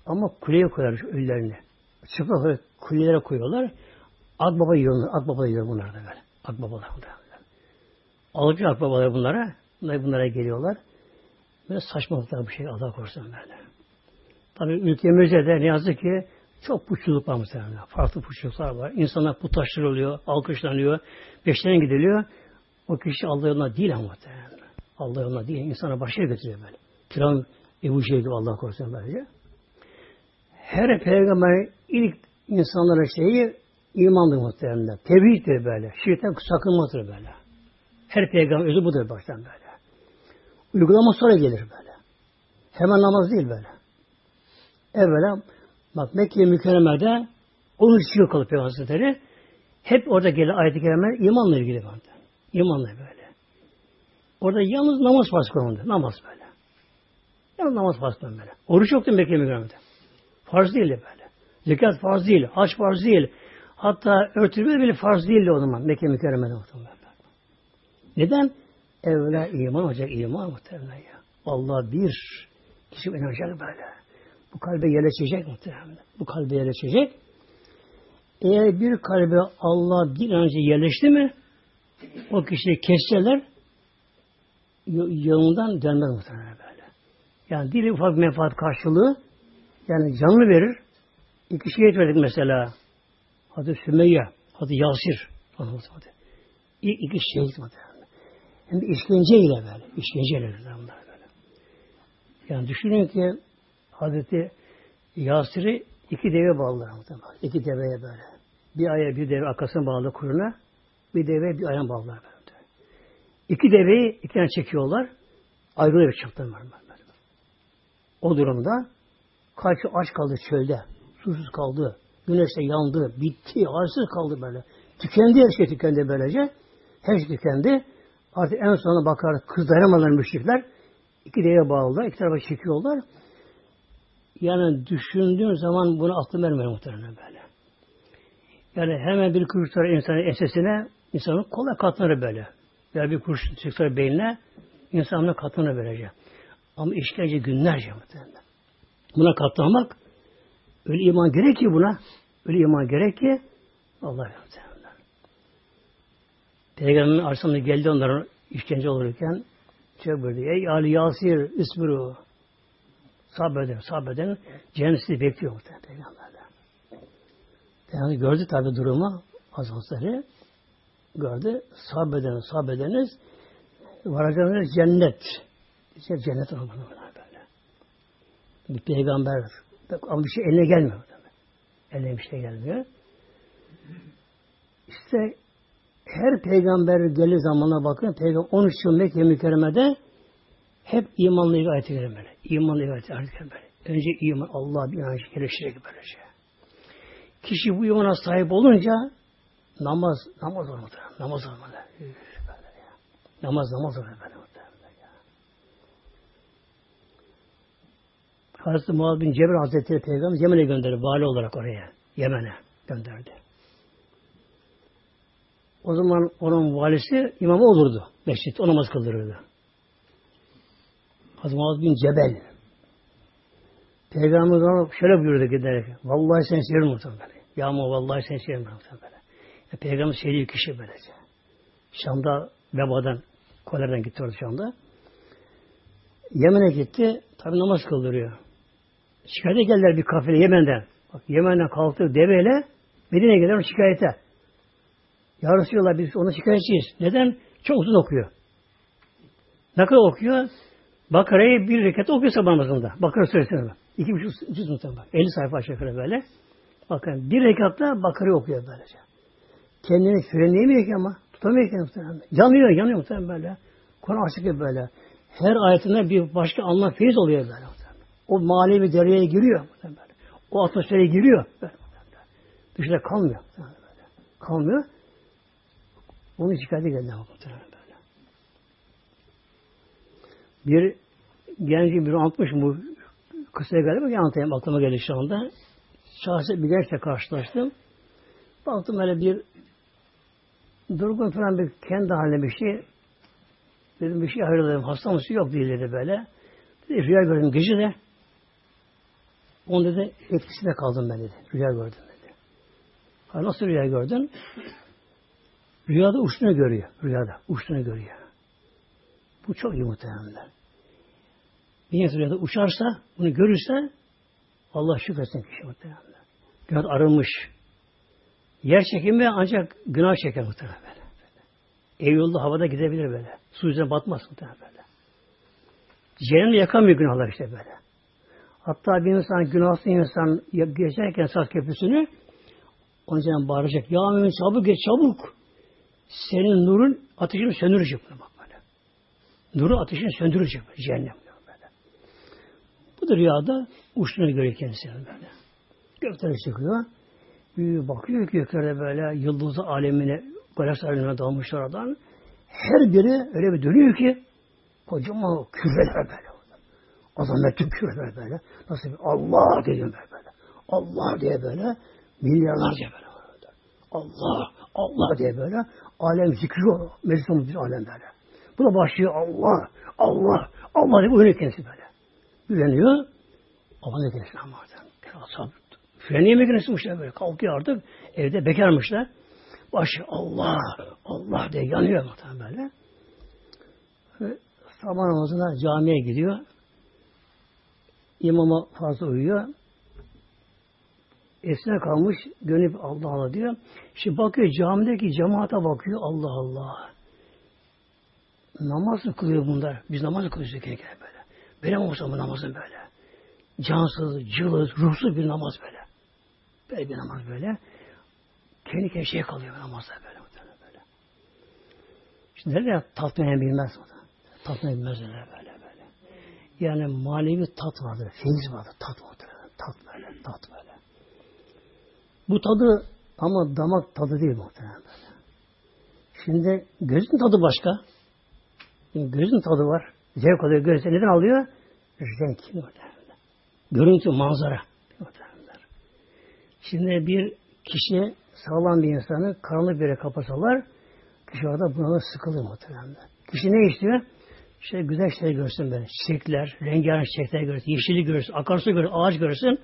ama kuleye koyarlar ölülerini. Çıplak kulelere koyuyorlar. Akbaba yiyorlar. Akbaba yiyor bunlar da böyle. Akbabalar bunlar. Alıcı akbabalar bunlara. Bunlar bunlara geliyorlar. Böyle saçmalıklar bir şey Allah korusun böyle. Tabi ülkemizde de ne yazık ki çok putçuluk var muhtemelen. Farklı putçuluklar var. İnsanlar putlaştırılıyor, alkışlanıyor, peşlerine gidiliyor. O kişi Allah yoluna değil ama muhtemelen. Allah yoluna değil. insana başka götürüyor böyle. Kiram Ebu Cehil Allah korusun böylece. Her peygamber ilk insanlara şeyi imandır muhtemelen. Tevhiddir böyle. Şirkten sakınmadır böyle. Her peygamber özü budur baştan böyle. Uygulama sonra gelir böyle. Hemen namaz değil böyle. Evvela bak Mekke mükerremede 13 yıl kalıp Peygamber Hazretleri hep orada gelen ayet-i kerimeler imanla ilgili vardı. İmanla böyle. Orada yalnız namaz farz konuldu. Namaz böyle. Yalnız namaz farz konuldu böyle. Oruç yoktu Mekke mükerremede. Farz değildi böyle. Zekat farz değil. Haç farz değil. Hatta örtülme bile farz değildi o zaman Mekke mükerremede. Neden? Evvela iman olacak iman muhtemelen ya. Allah bir. Kişi inanacak böyle. Bu kalbe yerleşecek muhtemelen. Bu kalbe yerleşecek. Eğer bir kalbe Allah bir önce yerleşti mi o kişiyi kesseler yolundan dönmez muhtemelen böyle. Yani dili ufak menfaat karşılığı yani canlı verir. İki şehit verdik mesela. Hadi Sümeyye, hadi Yasir. İlk iki şehit muhtemelen. Hem de işkenceyle böyle. İşkenceyle bunlar böyle. Yani düşünün ki Hazreti Yasir'i iki deve bağlılar muhtemelen. İki deveye böyle. Bir aya bir deve arkasına bağlı kuruna. Bir deve bir ayağına bağlılar böyle. İki deveyi iki tane çekiyorlar. Ayrılıyor bir çaptan var. O durumda kaçı aç kaldı çölde. Susuz kaldı. Güneşte yandı. Bitti. Arsız kaldı böyle. Tükendi her şey tükendi böylece. Her şey tükendi. Artık en sonuna bakar kız dayanamadan müşrikler iki deve bağlılar, iki tarafa çekiyorlar. Yani düşündüğün zaman bunu aklım vermiyor muhtemelen böyle. Yani hemen bir kuruş tutar insanın ensesine, insanın kolay katlanır böyle. Ya bir kuruş çıksa beynine, insanın katlanır böylece. Ama işkence günlerce muhtemelen. Buna katlanmak, öyle iman gerek ki buna, öyle iman gerek ki, Allah muhtemelen. Peygamberin arasında geldi onların işkence olurken şey buyurdu. Ey Ali Yasir isbiru sabreden, sabreden cenneti bekliyor muhtemelen peygamberler. Peygamber gördü tabi durumu Hazretleri gördü. Sabreden, sabredeniz varacağınız cennet. İşte cennet olmalı. Bir peygamber ama bir şey eline gelmiyor. Eline bir şey gelmiyor. İşte her peygamber gelir zamana bakın. Peygamber 13 yıl Mekke mükerremede hep imanla ilgili ayet böyle. İmanla ilgili ayet böyle. Önce iman, Allah bir inancı gelişecek böylece. Kişi bu imana sahip olunca namaz, namaz olmalı. Namaz olmalı. Namaz, namaz olmalı. Böyle. Hazreti Muhammed bin Cebir Hazretleri Peygamber Yemen'e gönderdi. Vali olarak oraya. Yemen'e gönderdi. O zaman onun valisi imamı olurdu. Mescit. O namaz kıldırırdı. Hazreti Muhammed bin Cebel. Peygamber şöyle buyurdu giderek. Vallahi sen seviyorum muhtemelen. Ya mu vallahi sen seviyorum muhtemelen. E, Peygamber sevdiği kişi böylece. Şam'da vebadan, kolerden gitti orada Şam'da. Yemen'e gitti. Tabi namaz kıldırıyor. Şikayete geldiler bir kafile Yemen'den. Bak Yemen'den kalktı deveyle Medine'ye geldiler şikayete. Ya Resulallah biz ona şikayetçiyiz. Neden? Çok uzun okuyor. Ne kadar okuyor? Bakara'yı bir rekat okuyor sabah namazında. Bakara suresine bak. İki buçuk cüz muhtemelen bak. 50 sayfa aşağı böyle. Bakın bir rekatta Bakara'yı okuyor böylece. Kendini frenleyemiyor ki ama. Tutamıyor ki muhtemelen. Yanıyor, yanıyor muhtemelen böyle. Kur'an açık böyle. Her ayetinde bir başka anlam feyiz oluyor böyle. O manevi deryaya giriyor. O atmosfere giriyor. Dışarıda kalmıyor. Kalmıyor. Onun şikayeti geldi muhtemelen böyle. Bir genci bir anlatmış bu kısaya galiba anlatayım aklıma geldi şu anda. Şahsi bir gençle karşılaştım. Baktım böyle bir durgun falan bir kendi haline bir şey. Dedim bir şey hayır dedim. Hasta mısın? Yok değil dedi böyle. Dedi, rüya gördüm gece de. Onun dedi etkisinde kaldım ben dedi. Rüya gördüm dedi. Ha, nasıl rüya gördün? Rüyada uçtuğunu görüyor. Rüyada uçtuğunu görüyor. Bu çok iyi muhtemelen. Bir insan rüyada uçarsa, bunu görürse Allah şükretsin kişi muhtemelen. Günah arınmış. Yer çekimi ancak günah çeker muhtemelen böyle. Yolda havada gidebilir böyle. Su yüzüne batmaz muhtemelen böyle. Cehennemde yakamıyor günahlar işte böyle. Hatta bir insan günahsız insan geçerken saz köprüsünü onun için bağıracak. Ya mümin çabuk geç çabuk. Senin nurun ateşini söndürecek bak böyle. Nuru ateşini söndürecek. Cehennem böyle. Bu da rüyada uçtuğunu görüyor kendisini böyle. Göklere çıkıyor. Bir bakıyor ki göklerde böyle yıldızı alemine, galaksi alemine dalmışlar oradan. Her biri öyle bir dönüyor ki kocaman küreler böyle. Azametli küreler böyle. Nasıl bir Allah diye böyle böyle. Allah diye böyle milyarlarca böyle. Allah, Allah diye böyle alem zikriyor. Meclis olmuş bir alem böyle. Bu da başlıyor Allah, Allah, Allah diye uyanıyor kendisi böyle. Uyanıyor. Allah ne kendisi ama orada. Freni yemek nasılmışlar böyle. Kalkıyor artık. Evde bekarmışlar. Başı Allah, Allah diye yanıyor muhtemelen böyle. Ve sabah namazına camiye gidiyor. İmama fazla uyuyor. Esne kalmış, gönüp Allah Allah diyor. Şimdi bakıyor camideki cemaate bakıyor Allah Allah. Namaz mı kılıyor bunlar? Biz namaz mı kılıyoruz böyle. Benim olsa bu namazın böyle. Cansız, cılız, ruhsuz bir namaz böyle. Böyle bir namaz böyle. Kendi kendine şey kalıyor namazda böyle. böyle. Şimdi nerede tatmin bilmez o. Tatmin bilmez böyle böyle. Yani manevi tat vardır, feyiz vardır, tat vardır. Tat böyle, tat böyle. Bu tadı ama damak tadı değil muhtemelen böyle. Şimdi gözün tadı başka. Şimdi gözün tadı var. Zevk alıyor gözü. Neden alıyor? Renk. Görüntü, manzara. Şimdi bir kişi sağlam bir insanı karanlık bir yere kapasalar kişi orada buna sıkılır muhtemelen. Kişi ne istiyor? Şey güzel şeyler görsün böyle. Çiçekler, rengarenk çiçekler görsün, yeşili görsün, akarsu görsün, ağaç görsün.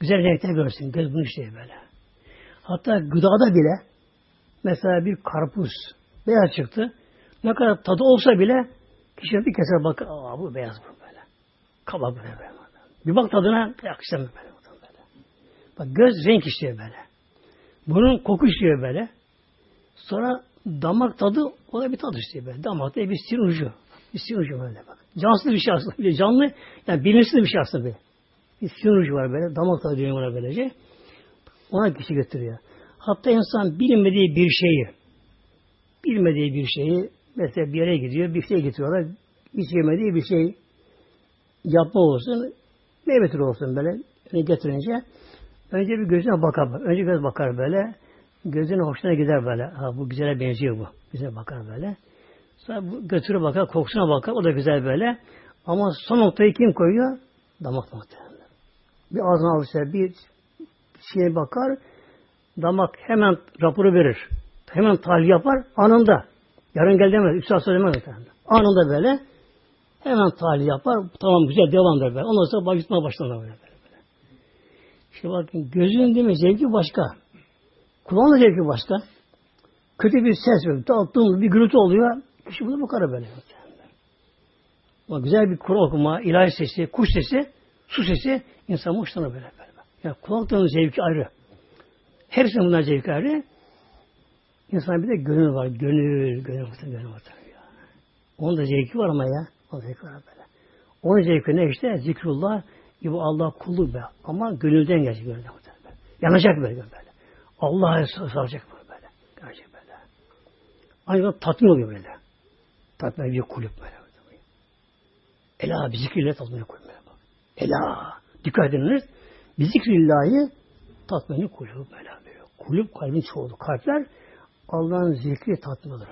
Güzel renkler görsün. Göz bunu istiyor böyle. Hatta gıdada bile mesela bir karpuz beyaz çıktı. Ne kadar tadı olsa bile kişi bir keser bak, aa bu beyaz bu böyle. Kaba böyle böyle. Bir bak tadına yakışamıyor böyle. böyle. Bak göz renk istiyor böyle. Bunun koku istiyor böyle. Sonra damak tadı o da bir tadı istiyor böyle. Damak da bir sinir ucu. Bir sinir ucu böyle bak. Cansız bir şey aslında. Canlı yani bilinçli bir şey aslında bir. Bir sinir ucu var böyle. Damak tadı diyor ona böylece. Ona kişi götürüyor. Hatta insan bilmediği bir şeyi bilmediği bir şeyi mesela bir yere gidiyor, bir şey getiriyorlar. Hiç yemediği bir şey yapma olsun, meyve türü olsun böyle yani getirince önce bir gözüne bakar. Önce göz bakar böyle. Gözüne hoşuna gider böyle. Ha bu güzele benziyor bu. Güzel bakar böyle. Götürü bakar, kokusuna bakar. O da güzel böyle. Ama son noktayı kim koyuyor? Damak muhtemelen. Bir ağzına alırsa bir şeye bakar. Damak hemen raporu verir. Hemen tahlil yapar. Anında. Yarın gel demez. Üç saat sonra demez. Anında böyle. Hemen tahlil yapar. Tamam güzel devam der böyle. Ondan sonra yutmaya başlar böyle. böyle. İşte bakın gözün değil mi zevki başka. Kulağın da zevki başka. Kötü bir ses yok. Dağıttığım bir gürültü oluyor. Kişi bunu bakar böyle. Ama güzel bir Kur'an okuma, ilahi sesi, kuş sesi, su sesi insan hoşlanır böyle. böyle. Yani kulakların zevki ayrı. Hepsinin bundan zevki ayrı. İnsan bir de gönül var. Gönül, gönül var. Gönül var. Ya. Onun da zevki var ama ya. O zevki var böyle. Onun zevki ne işte? Zikrullah gibi Allah kullu be. Ama gönülden gelecek gönülden. Böyle. Yanacak böyle böyle. Allah'a saracak böyle. Gelecek böyle. Aynı tatmin oluyor böyle. Tatmin bir kulüp böyle. Ela zikirle tatmin kulüp böyle. Ela. Dikkat ediniz. Bizikrillahi tatmini kulüp böyle. böyle. Kulüp kalbin çoğulu. Kalpler Allah'ın zikri tatlıdır.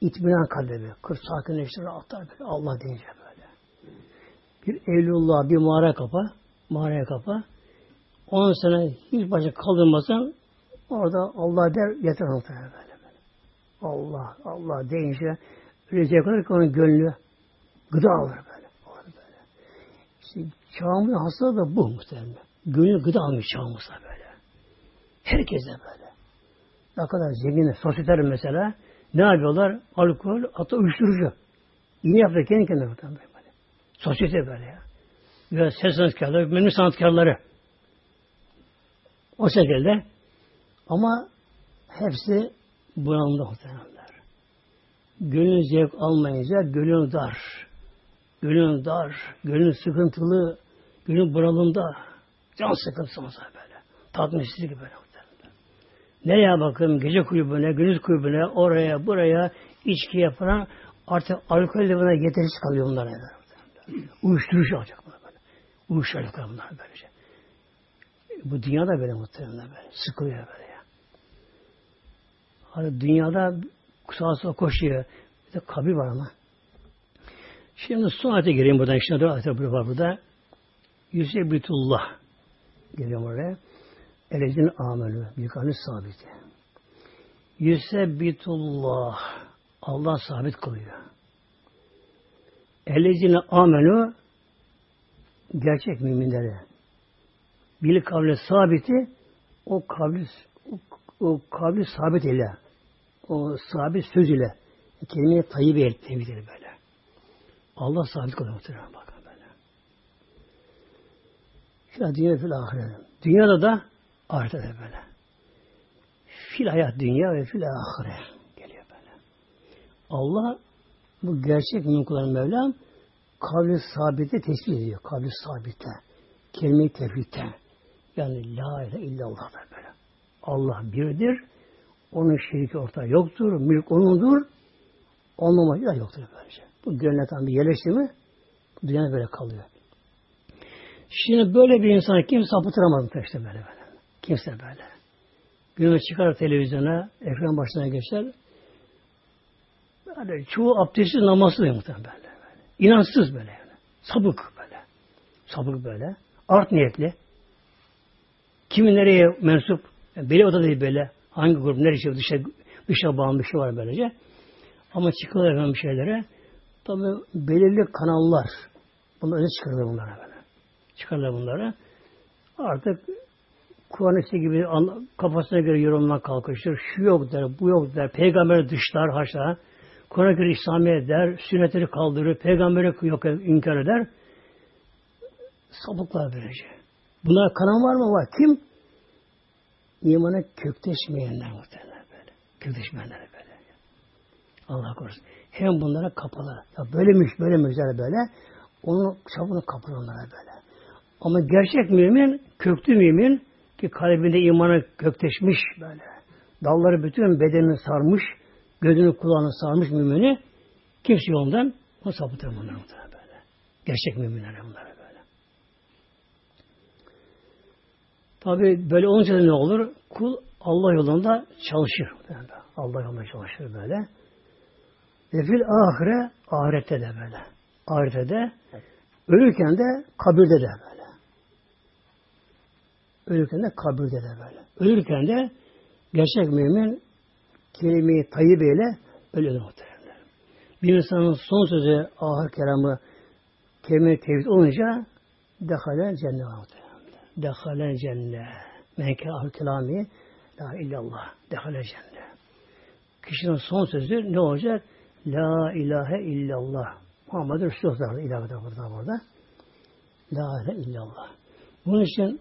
İtminan kalbi. Kır sakinleştirir, rahatlar böyle. Allah deyince böyle. Bir Evlullah bir mağara kapa. Mağaraya kapa. 10 sene hiç başa kaldırmasan orada Allah der yeter muhtemelen böyle. Allah, Allah deyince öylece kadar onun gönlü gıda alır böyle. Olur böyle. İşte çağımızın hastalığı da bu muhtemelen. Gönlü gıda almış çağımızda böyle. Herkese böyle. Ne kadar zengin, sosyeter mesela ne yapıyorlar? Alkol, hatta uyuşturucu. Yine yapıyor kendi kendine böyle. Sosyete böyle ya. Ve ses sanatkarları, memnun sanatkarları. O şekilde. Ama hepsi bunalımda muhtemelenler. Gönlün zevk almayınca gönlün dar. Gönlün dar, gönlün sıkıntılı, gönlün bunalımda. Can sıkıntısı mesela böyle. Tatminsizlik böyle muhtemelen. Nereye bakın? Gece kulübüne, gündüz kulübüne, oraya, buraya, içkiye falan artık alkol de buna yetersiz kalıyor bunlar. Uyuşturucu alacak bunlar böyle. Uyuşturucu bunlar böylece. Bu dünyada böyle muhtemelen böyle. Sıkılıyor böyle. Hani dünyada sağa sola koşuyor. Bir de kabir var ama. Şimdi son ayete gireyim buradan. İşte dört ayet var burada. Yüsebitullah. Geliyorum oraya. Elezin amelü. Büyükhanı sabiti. Yüsebitullah. Allah sabit kılıyor. Elezine amelü gerçek müminlere bir kavle sabiti o kavli o, o kavli sabit ile o sabit söz ile kelime-i tayyibe tevhidleri böyle. Allah sabit kılıyor muhtemelen bakın böyle. Fil dünya fil ahiret. Dünyada da ahirette de böyle. Fil hayat dünya ve fil ahiret geliyor böyle. Allah bu gerçek mümin Mevlam kavli sabite tesbih ediyor. Kavli sabite. Kelime-i tevhidte. Yani la ilahe illallah da böyle. Allah birdir. Onun şeriki ortağı yoktur. Mülk onundur. Olmamayı da yoktur böylece. Bu tam bir yerleşti mi dünya böyle kalıyor. Şimdi böyle bir insan kimse sapıtıramaz işte böyle böyle. Kimse böyle. Günü çıkar televizyona, ekran başına geçer. Böyle çoğu abdestsiz namazsız muhtemelen böyle, böyle. İnansız böyle yani. Sabık böyle. Sabık böyle. Art niyetli. Kimi nereye mensup? Yani belli o değil böyle. Hangi grup, neresi dışa, dışa bağımlı var böylece. Ama çıkıyorlar efendim şeylere. Tabi belirli kanallar. Bunlar öne çıkarırlar bunlara böyle. Çıkarırlar bunları. Artık Kur'an gibi kafasına göre yorumlar kalkışır. Şu yok der, bu yok der. Peygamber dışlar haşa. Kur'an'a göre İslamiye der. Sünnetleri kaldırır. Peygamberi yok inkar eder. Sapıklar böylece. Bunlar kanan var mı? Var. Kim? İmana kökleşmeyenler muhtemelen böyle. Kökleşmeyenler böyle. Allah korusun. Hem bunlara kapalı. Ya böylemiş, böylemiş böyle. Onun çabını kapalı onlara böyle. Ama gerçek mümin, köklü mümin ki kalbinde imanı kökleşmiş böyle. Dalları bütün bedenini sarmış, gözünü kulağını sarmış mümini kimse yolundan o sapıtır bunlar böyle. Gerçek müminler bunlar böyle. Tabi böyle olunca ne olur? Kul Allah yolunda çalışır. Allah yolunda çalışır böyle. Ve fil ahire, ahirette de böyle. Ahirette de, ölürken de kabirde de böyle. Ölürken de kabirde de böyle. Ölürken de gerçek mümin kelime-i tayyibeyle ölüyor muhteremler. Bir insanın son sözü ahir kelamı kelime-i tevhid olunca dehale cennet muhteremler dehale cennet. Menke ahül kelami la illallah dehale cennet. Kişinin son sözü ne olacak? La ilahe illallah. Muhammed Resulullah ilave de burada burada. La ilahe illallah. Bunun için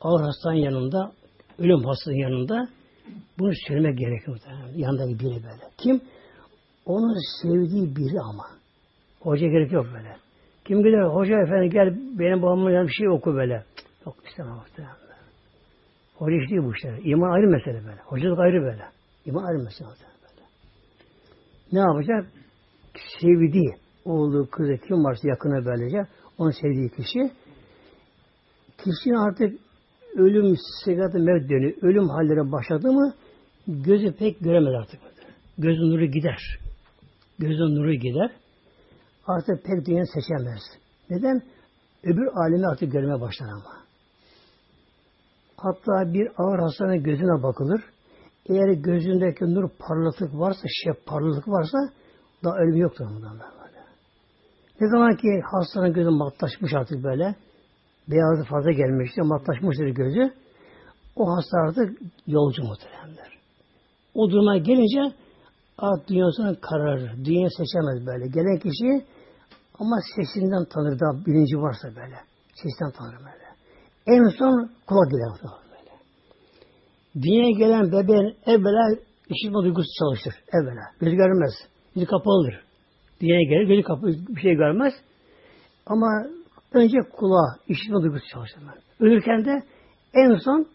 ağır hastanın yanında, ölüm hastanın yanında bunu söylemek gerekiyor. Yanındaki biri böyle. Kim? Onun sevdiği biri ama. Hoca gerek yok böyle. Kim gider? Hoca efendi gel benim babamın bir şey oku böyle. Yok istemem muhtemelen. Hoca iş değil bu işler. İman ayrı mesele böyle. Hocalık ayrı böyle. İman ayrı mesele böyle. Ne yapacak? Sevdiği oğlu, kızı kim varsa yakına böylece Onu sevdiği kişi. Kişinin artık ölüm sigatı mevt. Ölüm halleri başladı mı gözü pek göremez artık. Gözün nuru gider. Gözün nuru gider. Artık pek dünyayı seçemez. Neden? Öbür alemi artık görmeye başlar ama. Hatta bir ağır hastanın gözüne bakılır. Eğer gözündeki nur parlaklık varsa, şef parlaklık varsa daha ölüm yoktur bundan böyle. Ne zaman ki hastanın gözü matlaşmış artık böyle, beyazı fazla gelmiştir, matlaşmıştır gözü, o hasta artık yolcu muhteremler. O duruma gelince artık dünyasının kararır. Dünya seçemez böyle. Gelen kişi ama sesinden tanır da bilinci varsa böyle. Sesinden tanır böyle. En son kulak gider böyle. Dünyaya gelen bebeğin evvela işitme duygusu çalışır. Evvela. Gözü görmez. Gözü kapalıdır. Dünyaya gelir, gözü kapalı bir şey görmez. Ama önce kulağa işitme duygusu çalışır. Ölürken de en son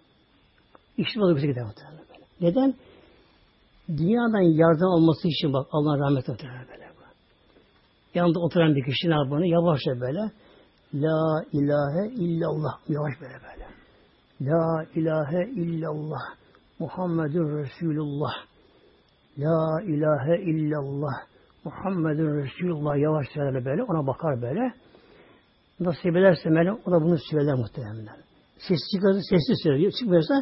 işitme duygusu gider böyle. Neden? Dünyadan yardım alması için bak Allah rahmet muhtemelen böyle. Yanında oturan bir kişi ne yapıyor? Yavaşça böyle La ilahe illallah. Yavaş böyle böyle. La ilahe illallah. Muhammedun Resulullah. La ilahe illallah. Muhammedun Resulullah. Yavaş söyle böyle. Ona bakar böyle. Nasip ederse böyle o da bunu söyler muhtemelen. Ses çıkarsa sessiz söylüyor. Çıkmıyorsa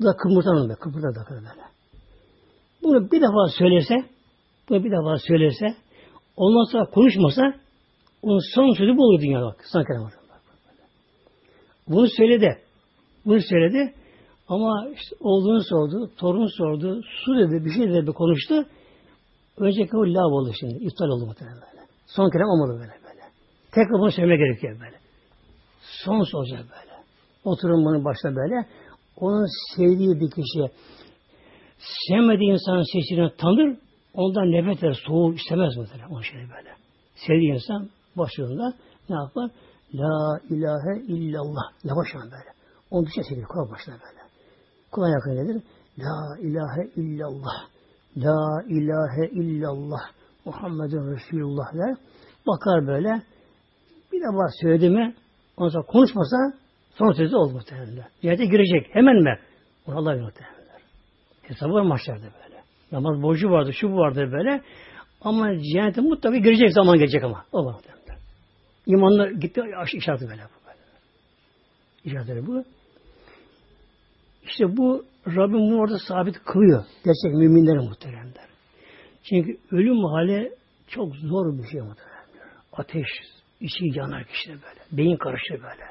bu da kıpırdan onu böyle. Kıpırdan da böyle. Bunu bir defa söylese bunu bir defa söylese ondan sonra konuşmasa onun son sözü bu olur dünyada bak. Son kere Bunu söyledi. Bunu söyledi. Ama işte olduğunu sordu, torun sordu, su dedi, bir şey dedi, konuştu. Önceki o lav oldu şimdi. İptal oldu muhtemelen böyle. Son kere olmadı böyle böyle. Tekrar bunu söylemek gerekiyor böyle. Son olacak böyle. Oturun bunun başta böyle. Onun sevdiği bir kişi sevmediği insanın sesini tanır, ondan nefret eder, soğuk istemez mesela o şey böyle. Sevdiği insan başlığında ne yapar? La ilahe illallah. Yavaş an böyle. Onu düşe çekilir kulağa başına böyle. Kulağa yakın nedir? La ilahe illallah. La ilahe illallah. Muhammedun Resulullah der. Bakar böyle. Bir de var söyledi mi ondan sonra konuşmasa son sözü oldu muhtemelen. Cennete girecek. Hemen mi? Onu Allah muhtemelen. Hesabı var mahşerde böyle. Namaz borcu vardı, şu vardı böyle. Ama cennete mutlaka girecek zaman gelecek ama. O var. İmanla gitti işareti böyle. İşaretleri bu. İşte bu Rabbim bunu orada sabit kılıyor. Gerçek müminlerin muhteremler. Çünkü ölüm hali çok zor bir şey muhteremler. Ateş, içi yanar kişide böyle. Beyin karışır böyle.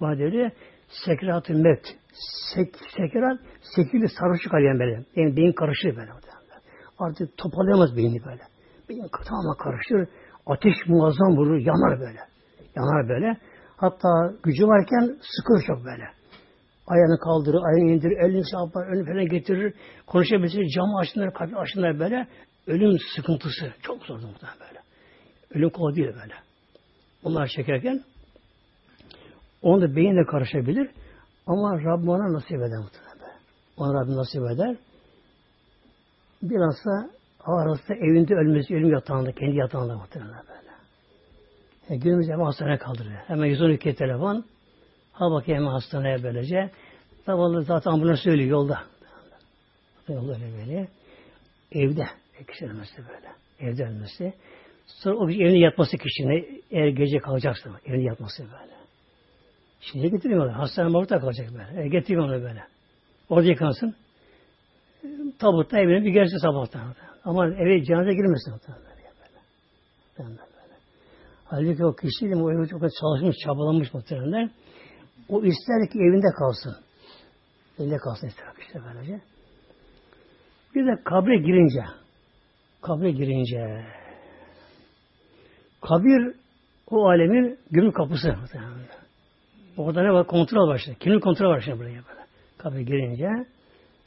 Vadeli sekrat-ı mevt. Sek, sekirat, sekili sarhoşluk hali böyle. Yani beyin karışır böyle. Muhteremler. Artık toparlayamaz beyni böyle. Beyin tamamen karışır. Ateş muazzam vurur, yanar böyle. Yanar böyle. Hatta gücü varken sıkır çok böyle. Ayağını kaldırır, ayağını indirir, elini çarpar, önü falan getirir. Konuşabilir, camı açınlar, kapıyı açınlar böyle. Ölüm sıkıntısı. Çok zordu muhtemelen böyle. Ölüm kolay değil böyle. Bunlar çekerken onu da beyinle karışabilir. Ama Rabbim ona nasip eder muhtemelen. Ona Rabbim nasip eder. Bilhassa arası evinde ölmesi, ölüm yatağında, kendi yatağında muhtemelen böyle. E, günümüzde hemen hastaneye kaldırıyor. Hemen 112 telefon. Ha bakayım hemen hastaneye böylece. Tabi zaten ambulans söylüyor yolda. Yolda öyle böyle. Evde. Kişi ölmesi böyle. Evde ölmesi. Sonra o kişi evinde yatması kişinin eğer gece kalacaksa evinde yatması böyle. Şimdi getiriyorlar. Hastane orada kalacak böyle. E, getiriyor onu böyle. Orada yıkansın. Tabutta evine bir gelsin sabahtan. Ama eve cenaze girmesin. Böyle. Böyle. Halbuki o kişi de o çok çalışmış, çabalamış muhtemelen. O ister ki evinde kalsın. Evinde kalsın ister işte böylece. Bir de kabre girince, kabre girince, kabir o alemin gümrük kapısı. Orada ne var? Kontrol başladı. Kimin kontrol başladı buraya böyle. Kabre girince,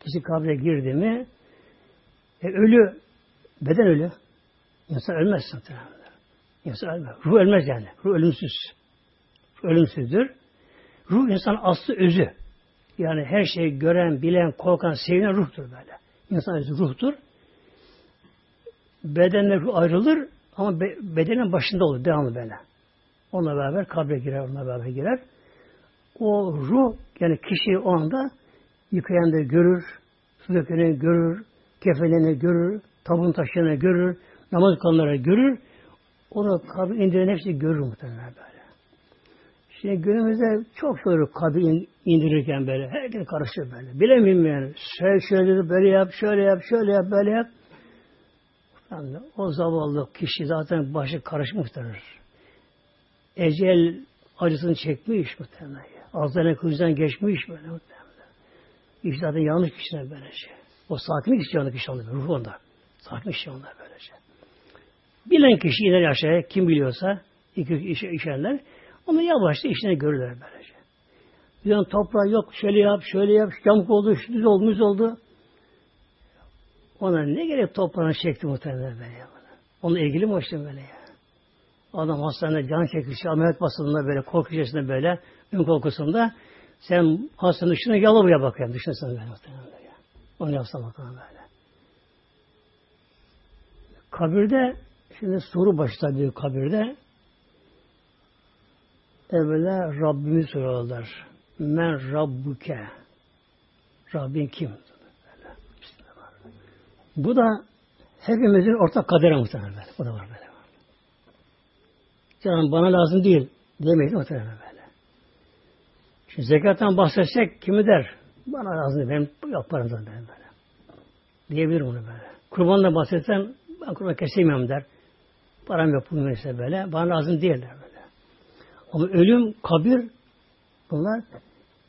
kişi kabre girdi mi, e, ölü, beden ölü. İnsan ölmez muhtemelen. İnsan ölmez. Ruh ölmez yani. Ruh ölümsüz. Ölümsüzdür. Ruh insan aslı özü. Yani her şeyi gören, bilen, korkan, sevilen ruhtur böyle. İnsan özü ruhtur. Bedenle ruh ayrılır ama be, bedenin başında olur devamlı böyle. Onunla beraber kabre girer, onunla beraber girer. O ruh yani kişi o anda yıkayan da görür, su dökeni görür, kefenini görür, tabun taşını görür, namaz kılanları görür. Onu kabir indiren hepsi görür muhtemelen böyle. Şimdi günümüzde çok soru kabir indirirken böyle. Herkes karışıyor böyle. Bilemiyorum yani. Şöyle, şöyle böyle yap, şöyle yap, şöyle yap, böyle yap. Yani o zavallı kişi zaten başı karışmıştır. Ecel acısını çekmiş muhtemelen. Ağzına kılıçtan geçmiş böyle muhtemelen. İşte zaten yanlış kişiler böylece. O sakin kişi yanlış kişi oluyor. Ruh onda. Sakin kişi onlar böylece. Bilen kişi iner aşağıya kim biliyorsa iki iş, işerler. Onu yavaşça işine görürler böylece. An toprağı yok şöyle yap şöyle yap yamuk oldu şu düz düz oldu. Ona ne gerek toprağını çekti muhtemelen böyle ya. Onunla ilgili mi hoştu böyle ya? Adam hastanede can çekişi, ameliyat basılında böyle korku içerisinde böyle, ön korkusunda sen hastanın dışına yalı buraya bakayım. Dışına sana böyle muhtemelen böyle. Onu yapsam bakalım böyle. Kabirde şimdi soru başta bir kabirde evvela Rabbimi soruyorlar. Men Rabbuke. Rabbin kim? Bu da hepimizin ortak kaderi muhtemelen. Bu da var böyle. Canım bana lazım değil. Demeyin muhtemelen böyle. Şimdi zekattan bahsetsek kimi der? Bana lazım değil. Benim yok param zaten böyle. Diyebilir bunu böyle. Kurbanla bahsetsen ben kurban kesemiyorum der. Param yok bugün ise böyle. Bana lazım değil der böyle. Ama ölüm, kabir bunlar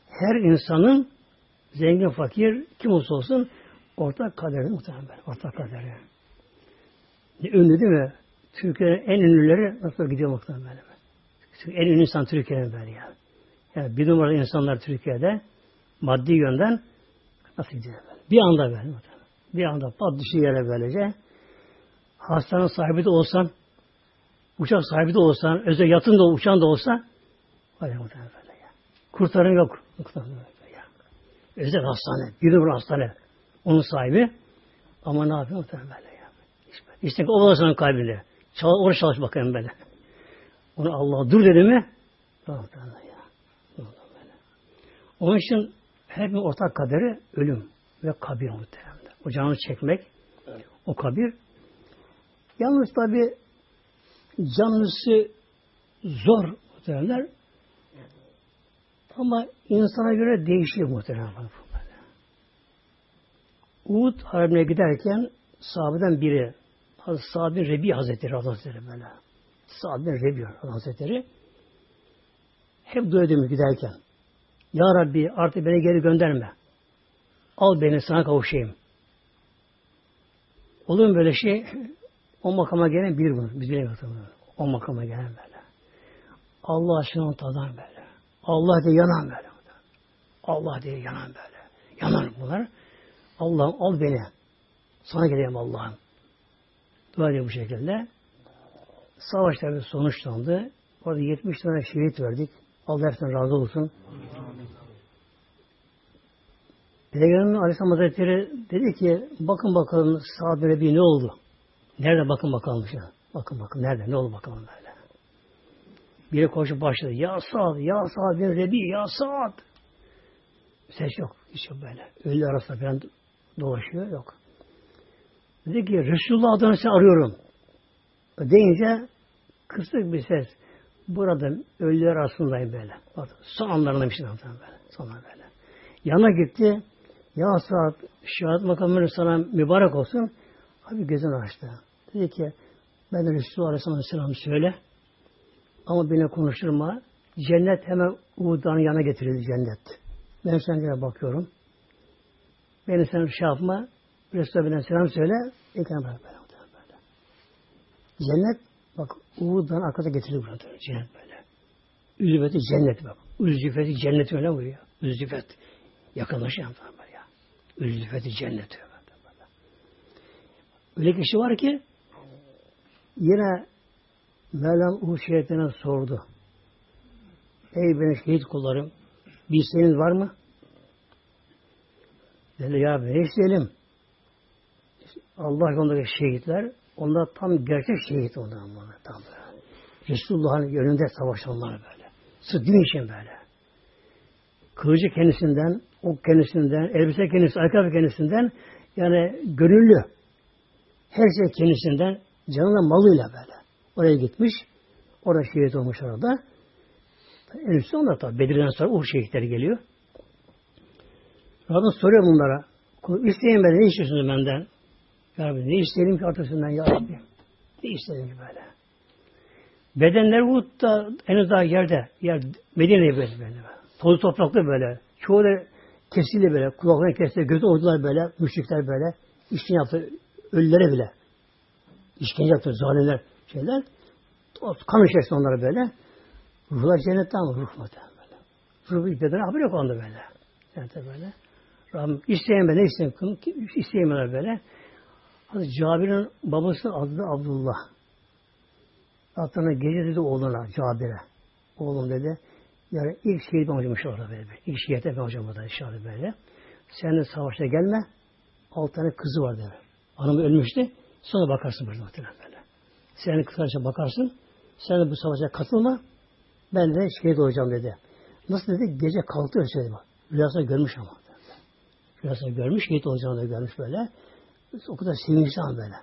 her insanın zengin, fakir, kim olsa olsun ortak kaderi muhtemelen. Ortak kaderi. Ne ünlü değil mi? Türkiye'nin en ünlüleri nasıl gidiyor muhtemelen. En ünlü insan Türkiye'nin böyle ya. Yani bir numaralı insanlar Türkiye'de maddi yönden nasıl gidiyor böyle? Bir anda böyle. Bir anda pat düşüyor yere böylece. Hastanın sahibi de olsan, uçak sahibi de olsan, özel yatın da uçan da olsa, öyle muhtemelen böyle ya. Kurtarın yok. Ya. Özel hastane, bir numaralı hastane. Onun sahibi. Ama ne yapıyor muhtemelen böyle ya. İşte o olasının kalbinde. Çal, oraya çalış bakayım böyle. Onu Allah dur dedi mi? Tamam ya. Onun için hepimizin ortak kaderi ölüm ve kabir muhtemelen. O canını çekmek, o kabir. Yalnız tabi canlısı zor muhtemelen. Ama insana göre değişiyor muhtemelen. Uhud harbine giderken sahabeden biri Sa'd bin Rebi Hazretleri Hazretleri böyle. Sa'd bin Rebi Hazretleri hep dua ediyor giderken. Ya Rabbi artık beni geri gönderme. Al beni sana kavuşayım. Olur mu böyle şey? O makama gelen bir bunu. Biz bilemiyoruz O makama gelen böyle. Allah aşkına tadan böyle. Allah diye yanan böyle. Allah diye yanan böyle. Yanan bunlar. Allah'ım al beni. Sana geleyim Allah'ım. Dua ediyor bu şekilde. Savaşlar sonuçlandı. Orada 70 tane şehit verdik. Allah hepsinden razı olsun. Peygamber Aleyhisselam Hazretleri dedi ki bakın bakalım Sa'd bin ne oldu? Nerede bakın bakalım. Şu. Bakın bakın nerede ne oldu bakalım böyle. Biri koşup başladı. Ya Sa'd, ya Sa'd bin Rebi, ya Sa'd. Ses yok. Hiç yok böyle. Ölü arasında falan dolaşıyor. Yok. Dedi ki Resulullah adını sen arıyorum. Deyince kısık bir ses. Burada ölüler arasındayım böyle. Bak, son anlarında bir şey böyle. Son böyle. Yana gitti. Ya saat şehadet makamını sana mübarek olsun. Abi gözünü açtı. Dedi ki ben de Resulullah Aleyhisselam söyle. Ama beni konuşturma. Cennet hemen Uhud'dan yana getirildi cennet. Ben sendine bakıyorum. Beni sen şey yapma. Resulullah selam söyle. Ekran bırak. Cennet bak Uhud'dan arkada getirildi burada. Cennet böyle. Üzüfeti cennet bak. Üzüfeti cennet öyle vuruyor. Üzüfet. Yakınlaşıyor böyle ya. Üzüfeti cennet. Öyle kişi var ki yine Mevlam Uhud şehitlerine sordu. Ey benim şehit kullarım bir isteğiniz var mı? Dedi ya ne isteyelim? Allah yolundaki şehitler onlar tam gerçek şehit onlar. Tam böyle. Resulullah'ın yönünde savaşanlar böyle. Sırf için böyle. Kılıcı kendisinden, ok kendisinden, elbise kendisinden, ayakkabı kendisinden yani gönüllü. Her şey kendisinden canına malıyla böyle. Oraya gitmiş. Orada şehit olmuş orada. En üstü onlar tabi. Bedir'den sonra Uhud şehitleri geliyor. Rabbim soruyor bunlara. İsteyin ben ne istiyorsunuz benden? Ya Rabbi ne isteyelim ki artısından ya Rabbi? Ne isteyelim ki böyle? Bedenler Uhud'da en daha yerde. Yer Medine'ye böyle böyle. Toz topraklı böyle. Çoğu da kesildi böyle. Kulaklarını kesti. Gözü ordular böyle. Müşrikler böyle. İşini yaptı. Ölülere bile. İşkence yaptı. Zalimler şeyler. Kan içerisinde onlara böyle. Ruhlar cennette ama ruh muhtemelen böyle. Ruh bedene haberi yok onda böyle. Cennette böyle. Rabbim isteyen ne isteyen isteyemeler böyle. Hazreti Cabir'in babası adı Abdullah. Hatta gece dedi oğluna Cabir'e. Oğlum dedi. Yani ilk şehit ben hocammış orada böyle. İlk şehit ben hocam inşallah böyle. Sen de savaşta gelme. Altı tane kızı var dedi. Hanım ölmüştü. Sonra bakarsın burada muhtemelen böyle. Sen kısaca bakarsın. Sen de bu savaşa katılma. Ben de şehit olacağım dedi. Nasıl dedi? Gece kalktı öyle söyledi. Rüyasında görmüş ama. Rüyasında görmüş, şehit olacağını da görmüş böyle. O kadar sevinçli ama böyle.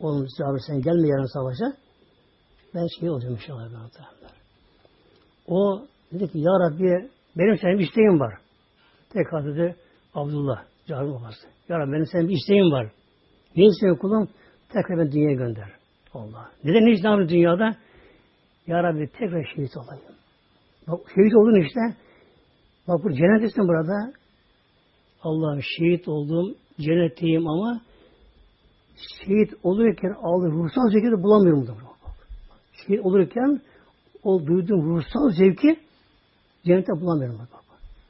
Oğlum abi sen gelme yarın savaşa. Ben şehit olacağım inşallah. Ben o dedi ki Ya Rabbi benim senin bir isteğim var. Tekrar dedi Abdullah. Cahil babası. Ya Rabbi benim senin bir isteğim var. Ne istiyorsun kulum? Tekrar ben dünyaya gönder. Allah. Neden ne istiyorsun dünyada? Ya Rabbi tekrar şehit olayım. Bak şehit oldun işte. Bak bu cennettesin burada. Allah'ım şehit oldum, cennetteyim ama şehit olurken aldığı ruhsal zevki de bulamıyorum da. Şehit olurken o duyduğum ruhsal zevki cennette bulamıyorum. Bak.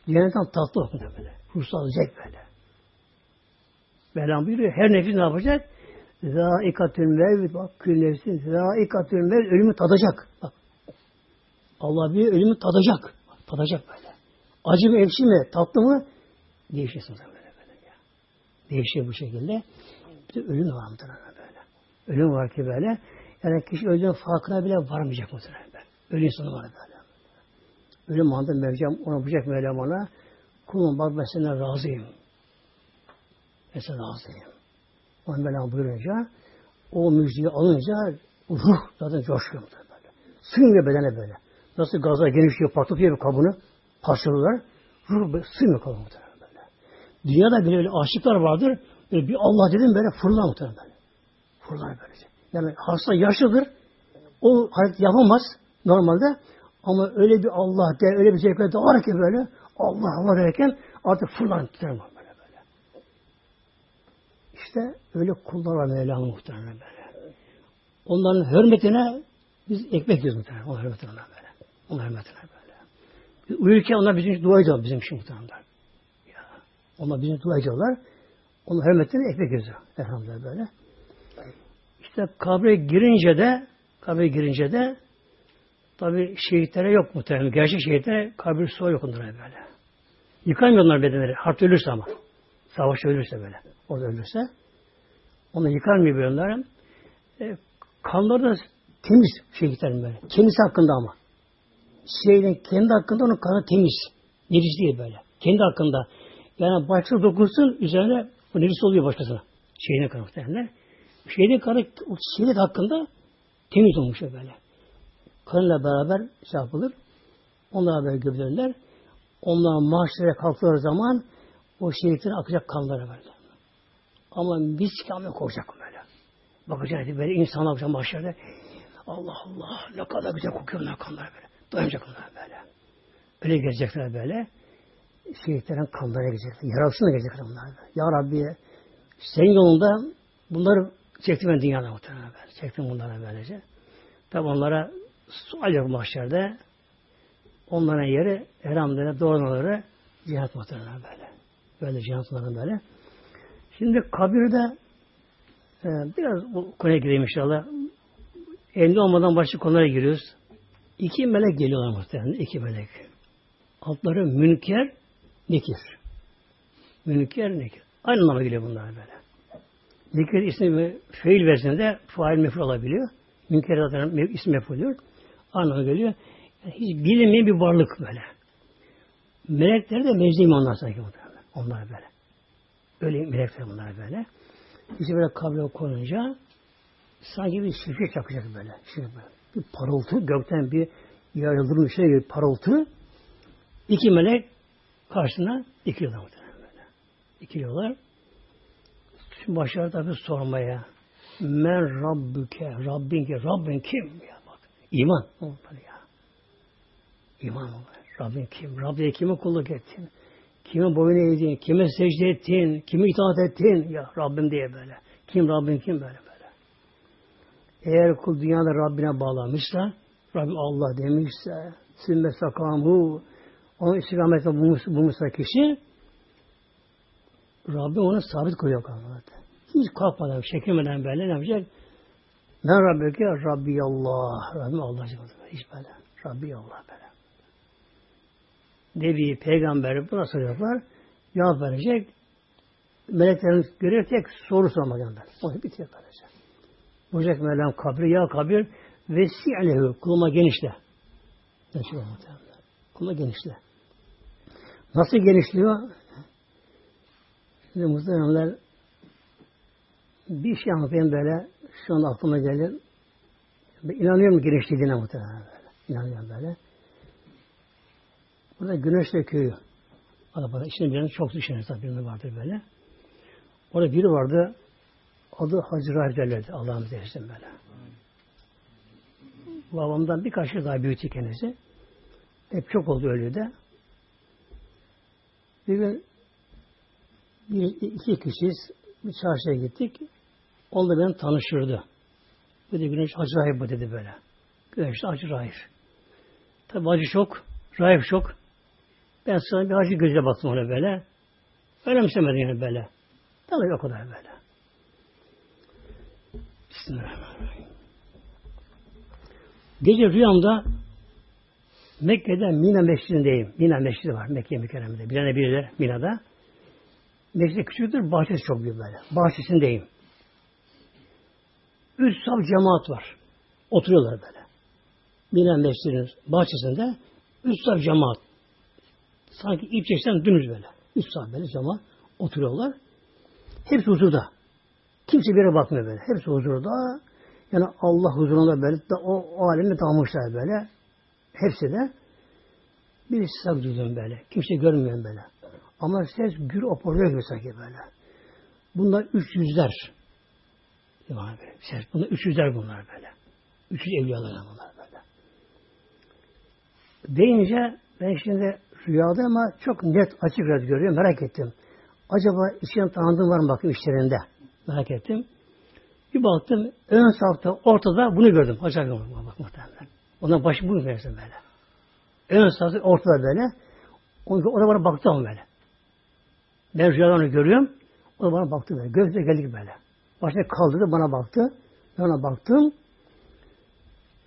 Cennetten tatlı oldu böyle. Ruhsal zevk böyle. Mevlam buyuruyor. Her nefis ne yapacak? Zâikatül mevt bak kül nefsin zâikatül mevt ölümü tadacak. Bak. Allah bir ölümü tadacak. Bak, tadacak böyle. Acı mı ekşi mi tatlı mı değişiyorsunuz böyle böyle. Ya. Değişiyor bu şekilde. Bir de ölüm var muhtemelen böyle. Ölüm var ki böyle. Yani kişi ölümün farkına bile varmayacak muhtemelen böyle. Sonu var böyle. Ölüm anda Mevlam ona bıçak Mevlam ona kulum bak ben senden razıyım. Senden razıyım. Onu Mevlam buyurunca o müjdeyi alınca ruh zaten coşkuyor böyle. Sığmıyor bedene böyle. Nasıl gazlar genişliyor, patlatıyor bir kabını, parçalıyorlar. Ruh sığmıyor kabı muhtemelen böyle. Dünyada bile öyle aşıklar vardır. Böyle bir Allah dedim böyle fırlar muhtemelen böyle. Fırlar böylece. Yani hasta yaşlıdır. O hareket yapamaz normalde. Ama öyle bir Allah der, öyle bir zevkle doğar ki böyle Allah Allah derken artık fırlar muhtemelen. İşte öyle kullar var Mevla'nın muhtemelen böyle. Onların hürmetine biz ekmek yiyoruz muhtemelen. Onların hürmetine böyle. Onların hürmetine böyle. Biz uyurken onlar bizim dua ediyorlar bizim için muhtemelen. Ya. Onlar bizim dua ediyorlar. Onun hürmetine ekmek yiyoruz. Elhamdülillah böyle. İşte kabre girince de kabre girince de tabi şehitlere yok muhtemelen. Gerçek şehitlere kabir suyu yok onlara böyle. Yıkamıyorlar bedenleri. Harp ölürse ama. Savaş ölürse böyle. Orada ölürse. Onu yıkanmıyor böyle. E, kanları da temiz şehitlerin böyle. Kendisi hakkında ama. Şehidin kendi hakkında onun kanı temiz. Necis değil böyle. Kendi hakkında. Yani başka dokunsun üzerine bu necis oluyor başkasına. Şehidin kanı muhtemelen. Şehidin kanı şehit hakkında temiz olmuş böyle. Kanıyla beraber şey yapılır. Onlara böyle gömülürler. Onlar maaşlara kalktığı zaman o şehitlerin akacak kanları böyle. Ama biz kâme korkacak böyle. Bakacak böyle insanlar bakacak mahşerde. Allah Allah ne kadar güzel kokuyor onlar kanlar böyle. Doyamayacak onlar böyle. Öyle gelecekler böyle. Şehitlerin kanlara gelecekler. Yarasına gelecekler onlar. Ya Rabbi senin yolunda bunları çektim ben dünyada muhtemelen böyle. Çektim bunlara böylece. Tabi onlara sual yok mahşerde. Onların yeri elhamdülillah doğruları cihat muhtemelen böyle. Böyle cihatların böyle. Şimdi kabirde e, biraz bu konuya gireyim inşallah. Elinde olmadan başka konulara giriyoruz. İki melek geliyorlar muhtemelen. iki melek. Altları münker, nekir. Münker, nekir. Aynı anlama geliyor bunlar böyle. Nekir ismi feil versiyonunda fail meful olabiliyor. Münker zaten ismi mefulür. Anlamı geliyor. Yani hiç bilinmeyen bir varlık böyle. Melekler de meclis onlar sanki. Onlar böyle. Öyle melekler bunlar böyle. İşte böyle kabre konunca sanki bir şifre çakacak böyle. Şimdi böyle. Bir parıltı, gökten bir yayıldırmış şey gibi parıltı. İki melek karşısına dikiliyorlar muhtemelen böyle. Dikiliyorlar. Şimdi başlar tabi sormaya. Men Rabbüke, Rabbin ki, Rabbin kim? Ya bak, iman. Ya. İman olur. Rabbin kim? Rabbine kime kulluk ettin? Kime boyun eğdin? Kime secde ettin? Kime itaat ettin? Ya Rabbim diye böyle. Kim Rabbin kim böyle böyle. Eğer kul dünyada Rabbine bağlamışsa, Rabbim Allah demişse, sümme sakamu, onun istikametine bulmuş, bulmuşsa kişi, Rabbim onu sabit koyuyor kalmadı. Hiç kalkmadan, çekilmeden böyle ne yapacak? Ben Rabbike Rabbi Allah. Rabbim Allah. Hiç böyle. Rabbi Allah böyle. Nebi, peygamber buna soruyorlar. Cevap verecek. Meleklerin görev tek soru sormak yanında. O bitiyor böylece. Bulacak Mevlam kabri ya kabir vesi'lehu kuluma genişle. Kuluma genişle. Nasıl genişliyor? Şimdi muhtemelenler bir şey anlatayım böyle şu anda aklıma gelir. Ben inanıyorum genişlediğine muhtemelen böyle. İnanıyorum böyle. Burada Güneşle köyü. Arabada içinde birinin çok tabii birinin vardır böyle. Orada biri vardı. Adı Hacı Rahip derlerdi. Allah'ım dersin böyle. Babamdan birkaç yıl daha büyüktü kendisi. Hep çok oldu öyle de. Bir gün bir, iki kişiyiz. Bir çarşıya gittik. Onunla beni tanıştırdı. Dedi Güneş Hacı Rahip bu dedi böyle. Güneş Hacı Rahip. Tabi acı çok. Rahip çok. Ben sana bir hacı gözle baktım ona böyle. Önemsemedim yani böyle. Tabii o kadar böyle. Bismillahirrahmanirrahim. Gece rüyamda Mekke'de Mina Mescidindeyim. Mina Mescidi var Mekke mükerremede. Bilene bilirler Mina'da. Mescid küçüktür, bahçesi çok büyük böyle. Bahçesindeyim. Üç saf cemaat var. Oturuyorlar böyle. Mina Mescidinin bahçesinde üç saf cemaat. Sanki ip çeksen dümdüz böyle. Üç saf böyle cemaat oturuyorlar. Hepsi huzurda. Kimse bir yere bakmıyor böyle. Hepsi huzurda. Yani Allah huzurunda böyle da o, o alemi dalmışlar böyle. Hepsi de bir sak duydum böyle. Kimse görmüyor böyle. Ama ses gür oporluyor gibi sanki böyle. Bunlar üç yüzler. Yani ses, bunlar üç yüzler bunlar böyle. Üç yüz evliyalar bunlar böyle. Deyince ben şimdi rüyada ama çok net açık red görüyorum. Merak ettim. Acaba içine tanıdığım var mı bakayım işlerinde? Merak ettim. Bir baktım ön safta ortada bunu gördüm. Acayip bak muhtemelen. Ondan başı bunu versin böyle. Ön safta ortada böyle. O da bana baktı ama böyle. Ben rüyalarını görüyorum. O da bana baktı böyle. Gözle geldik böyle. Başına kaldırdı bana baktı. Ben ona baktım.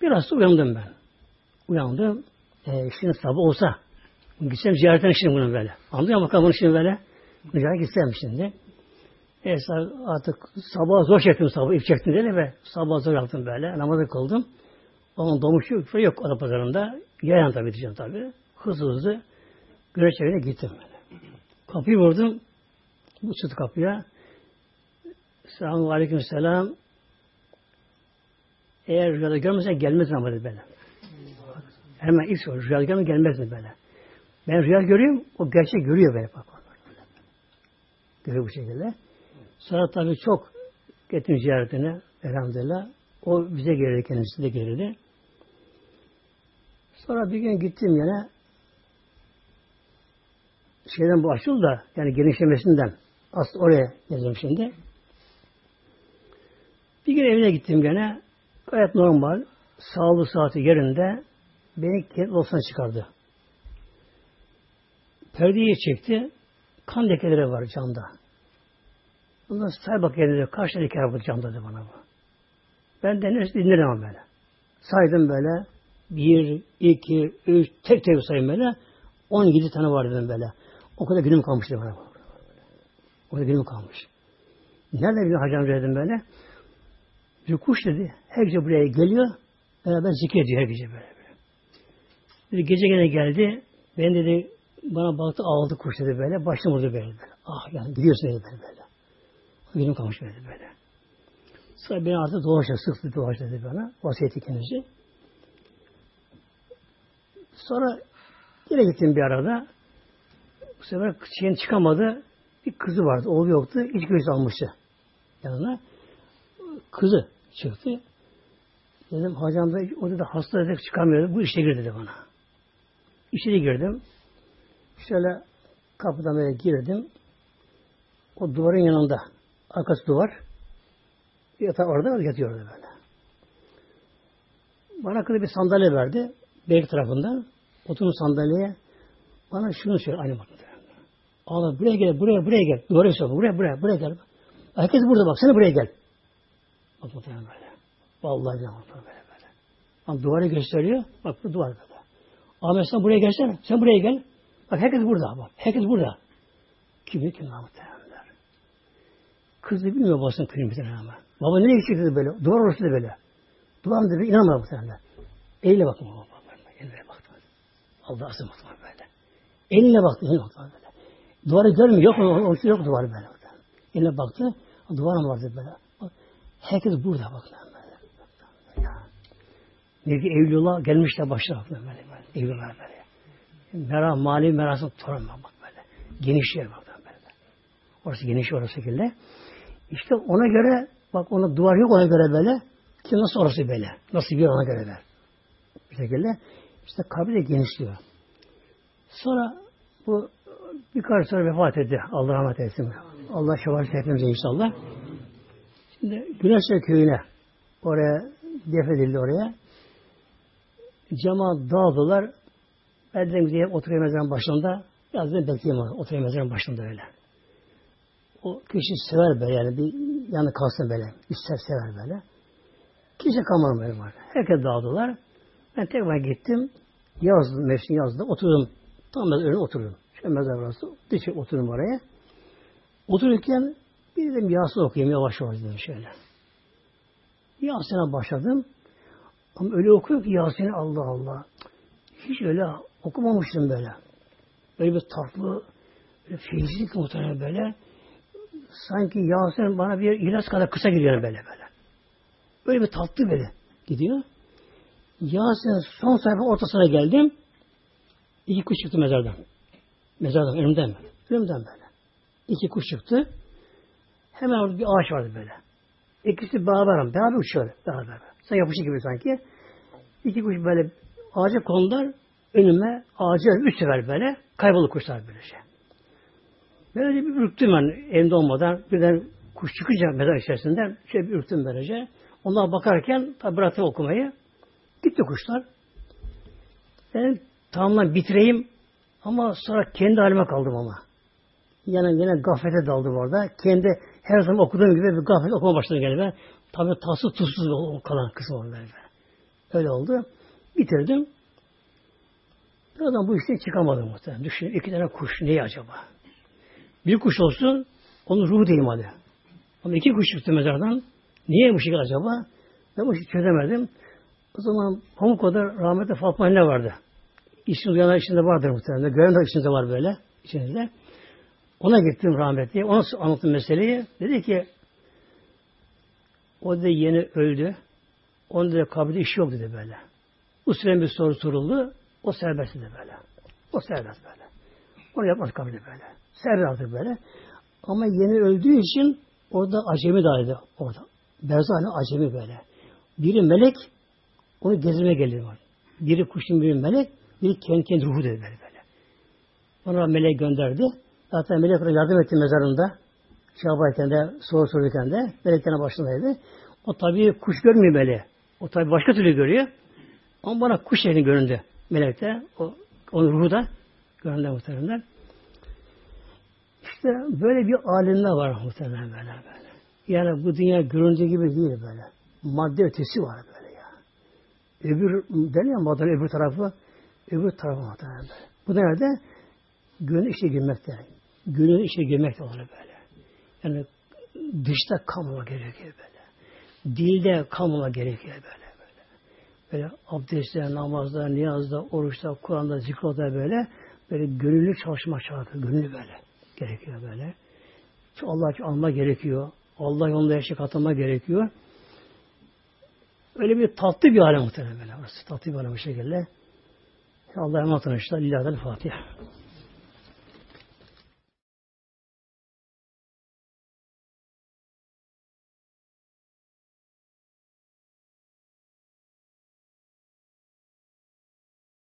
Biraz da uyandım ben. Uyandım. E, şimdi sabah olsa gitsem ziyaretten şimdi bunu böyle. Anlıyor musun bunu şimdi böyle? Ziyaret gitsem şimdi. E, artık sabah zor çektim sabah. İp çektim dedi ve sabah zor yaptım böyle. Namazı kıldım. Onun doğmuş yok. Yok ada pazarında. Yayan tabii diyeceğim tabii. Hızlı hızlı güneş evine gittim böyle. Kapıyı vurdum. Bu çıt kapıya. Selamun Aleyküm Selam. Eğer rüyada görmesen gelmez ama dedi böyle. Hemen ilk soru. Rüyada görmesen gelmez mi böyle? Ben rüya görüyorum. O gerçek görüyor böyle. Bak, bak, Görüyor bu şekilde. Sonra tabii çok gittim ziyaretine. Elhamdülillah. O bize geldi. Kendisi de geldi. Sonra bir gün gittim yine şeyden bu açıldı da yani genişlemesinden aslında oraya yazdım şimdi. Bir gün evine gittim gene gayet normal sağlığı saati yerinde beni kendi olsana çıkardı. Perdeyi çekti. Kan lekeleri var camda. Ondan say bak yerine kaç leke var camda dedi bana bu. Ben de neresi dinlerim ama böyle. Saydım böyle. Bir, iki, üç, tek tek sayayım böyle. On yedi tane var dedim böyle. O kadar günüm kalmıştı bana. O kadar günüm kalmış. Nerede bir hacam dedim böyle. Bir kuş dedi. Her gece buraya geliyor. Beraber zikrediyor her gece böyle. böyle. Dedi, gece gene geldi. Ben dedi bana baktı ağladı kuş dedi böyle. Başını vurdu böyle. böyle. Ah yani gidiyorsun dedi böyle. böyle. Benim kalmış böyle böyle. Sonra beni artık dolaşa sıktı dolaştı dedi bana. Vasiyeti kendisi. Sonra yine gittim bir arada. Bu sefer şeyin çıkamadı. Bir kızı vardı. Oğlu yoktu. İç göz almıştı yanına. Kızı çıktı. Dedim hocam da o da hasta dedi çıkamıyordu. Bu işe girdi dedi bana. İçeri girdim. Şöyle kapıdan böyle girdim. O duvarın yanında. Arkası duvar. Yatağı orada yatıyordu böyle. Bana kılı bir sandalye verdi. Bek tarafından. Oturun sandalyeye. Bana şunu söyle aynı bakın. Allah buraya gel, buraya, buraya gel. Duvara söyle, buraya, buraya, buraya gel. Herkes burada bak, sen buraya gel. Bak muhtemelen böyle. Vallahi billahi böyle böyle. Bak duvarı gösteriyor, bak bu duvar böyle. Ahmet sen buraya gelsene, sen buraya gel. Bak herkes burada bak, herkes burada. Kim kim muhtemelenler. Kız da bilmiyor babasının kıymetini ama. Baba nereye gidecek dedi böyle, duvar orası da böyle. Duvar dedi, inanmadı muhtemelen. Eline bakma baba, eline baktı. Allah asıl bakma böyle. Eline baktı, eline baktı böyle. Duvarı görmüyor, yok? Orası yok duvarı böyle. Eline baktı, duvar mı vardı böyle. Herkes burada bak. Böyle. Ya. Ne ki Evlullah gelmiş de başına bak böyle. Böyle. Evlullah böyle. Mera, mali merası torun bak böyle. Geniş yer bak böyle. Orası geniş orası şekilde. İşte ona göre bak ona duvar yok ona göre böyle. Ki nasıl orası böyle? Nasıl bir ona göre böyle. Bir şekilde. İşte kabri de genişliyor. Sonra bu birkaç sonra vefat etti. Allah rahmet eylesin. Allah şefaat hepimize inşallah. Şimdi Güneşli köyüne oraya defedildi oraya. Cemaat dağıldılar. Ben dedim diye oturuyor mezarın başında. Biraz da bekleyeyim onu. Oturuyor mezarın başında öyle. O kişi sever böyle yani bir yanı kalsın böyle. İster sever böyle. Kimse kalmadı böyle var. Herkes dağıldılar. Ben tekrar gittim. Yazdım, mevsim yazdım. Oturdum. Tam mezar önüne oturdum. Şöyle mezar burası. Dışı oturdum oraya. Otururken bir dedim Yasin okuyayım yavaş yavaş dedim şöyle. Yasin'e başladım. Ama öyle okuyor ki Yasin'i Allah Allah. Hiç öyle okumamıştım böyle. Böyle bir tatlı, böyle feyizlik muhtemelen böyle. Sanki Yasin bana bir ilaç kadar kısa gidiyor böyle böyle. Böyle bir tatlı böyle gidiyor. Yasin son sayfa ortasına geldim. İki kuş çıktı mezardan. Mezardan önümden mi? Önümden böyle. İki kuş çıktı. Hemen orada bir ağaç vardı böyle. İkisi beraber, beraber uçuyor. Beraber. Sen yapışık gibi sanki. İki kuş böyle ağaca kondular. Önüme ağaca üç sefer böyle kayboldu kuşlar böyle şey. Böyle bir ürktüm ben evde olmadan. Birden kuş çıkınca mezar içerisinden şöyle bir ürktüm böylece. Onlara bakarken tabi okumayı. Gitti kuşlar. Ben tamamen bitireyim ama sonra kendi halime kaldım ama. Yani yine gaflete daldım orada. Kendi her zaman okuduğum gibi bir gaflet okuma başladım galiba. Tabi tası tuzsuz kalan kısmı oldu. Öyle oldu. Bitirdim. Birazdan bu işten çıkamadım muhtemelen. Düşünün iki tane kuş neyi acaba? Bir kuş olsun onun ruhu değil hadi. Ama iki kuş çıktı mezardan. Niye bu şekilde acaba? Ben bu işi çözemedim. O zaman Pamukkale'da rahmetli Fatma ne vardı? İşin duyanlar içinde vardır muhtemelen. Gören de içinde var böyle. içinde. Ona gittim rahmetli. Ona anlattım meseleyi. Dedi ki o da yeni öldü. Onun da kabirde işi yok dedi böyle. Usulen bir soru soruldu. O serbest dedi böyle. O serbest böyle. Onu yapmaz kabirde böyle. Serbest böyle. Ama yeni öldüğü için orada acemi dahildi orada. Berzane acemi böyle. Biri melek onu gezmeye geliyor. Biri kuşun biri melek, biri kendi kendi ruhu dedi böyle böyle. Ona melek gönderdi. Zaten melek yardım etti mezarında. Şey de, soru sorarken de meleklerin başındaydı. O tabii kuş görmüyor böyle. O tabii başka türlü görüyor. Ama bana kuş şeklinde göründü melekte. O, onun ruhu da göründü muhtemelen. İşte böyle bir alimler var muhtemelen böyle böyle. Yani bu dünya göründüğü gibi değil böyle. Madde ötesi var böyle ya. Öbür, deniyor mu öbür tarafı? Öbür tarafı muhtemelen böyle. Bu da nerede? Gönül işe girmekte. Gönül işe girmekte olur böyle. Yani dışta kalmama gerekiyor böyle. Dilde kalmama gerekiyor böyle böyle. abdestte, namazda, niyazda, oruçta, Kur'an'da, zikroda böyle böyle gönüllü çalışma şartı, gönüllü böyle gerekiyor böyle. Allah alma gerekiyor. Allah yolunda yaşa katılma gerekiyor. Öyle bir tatlı bir alem muhtemelen böyle. Tatlı bir alem bu şekilde. Allah'a emanet olun. Lillahi'den Fatiha.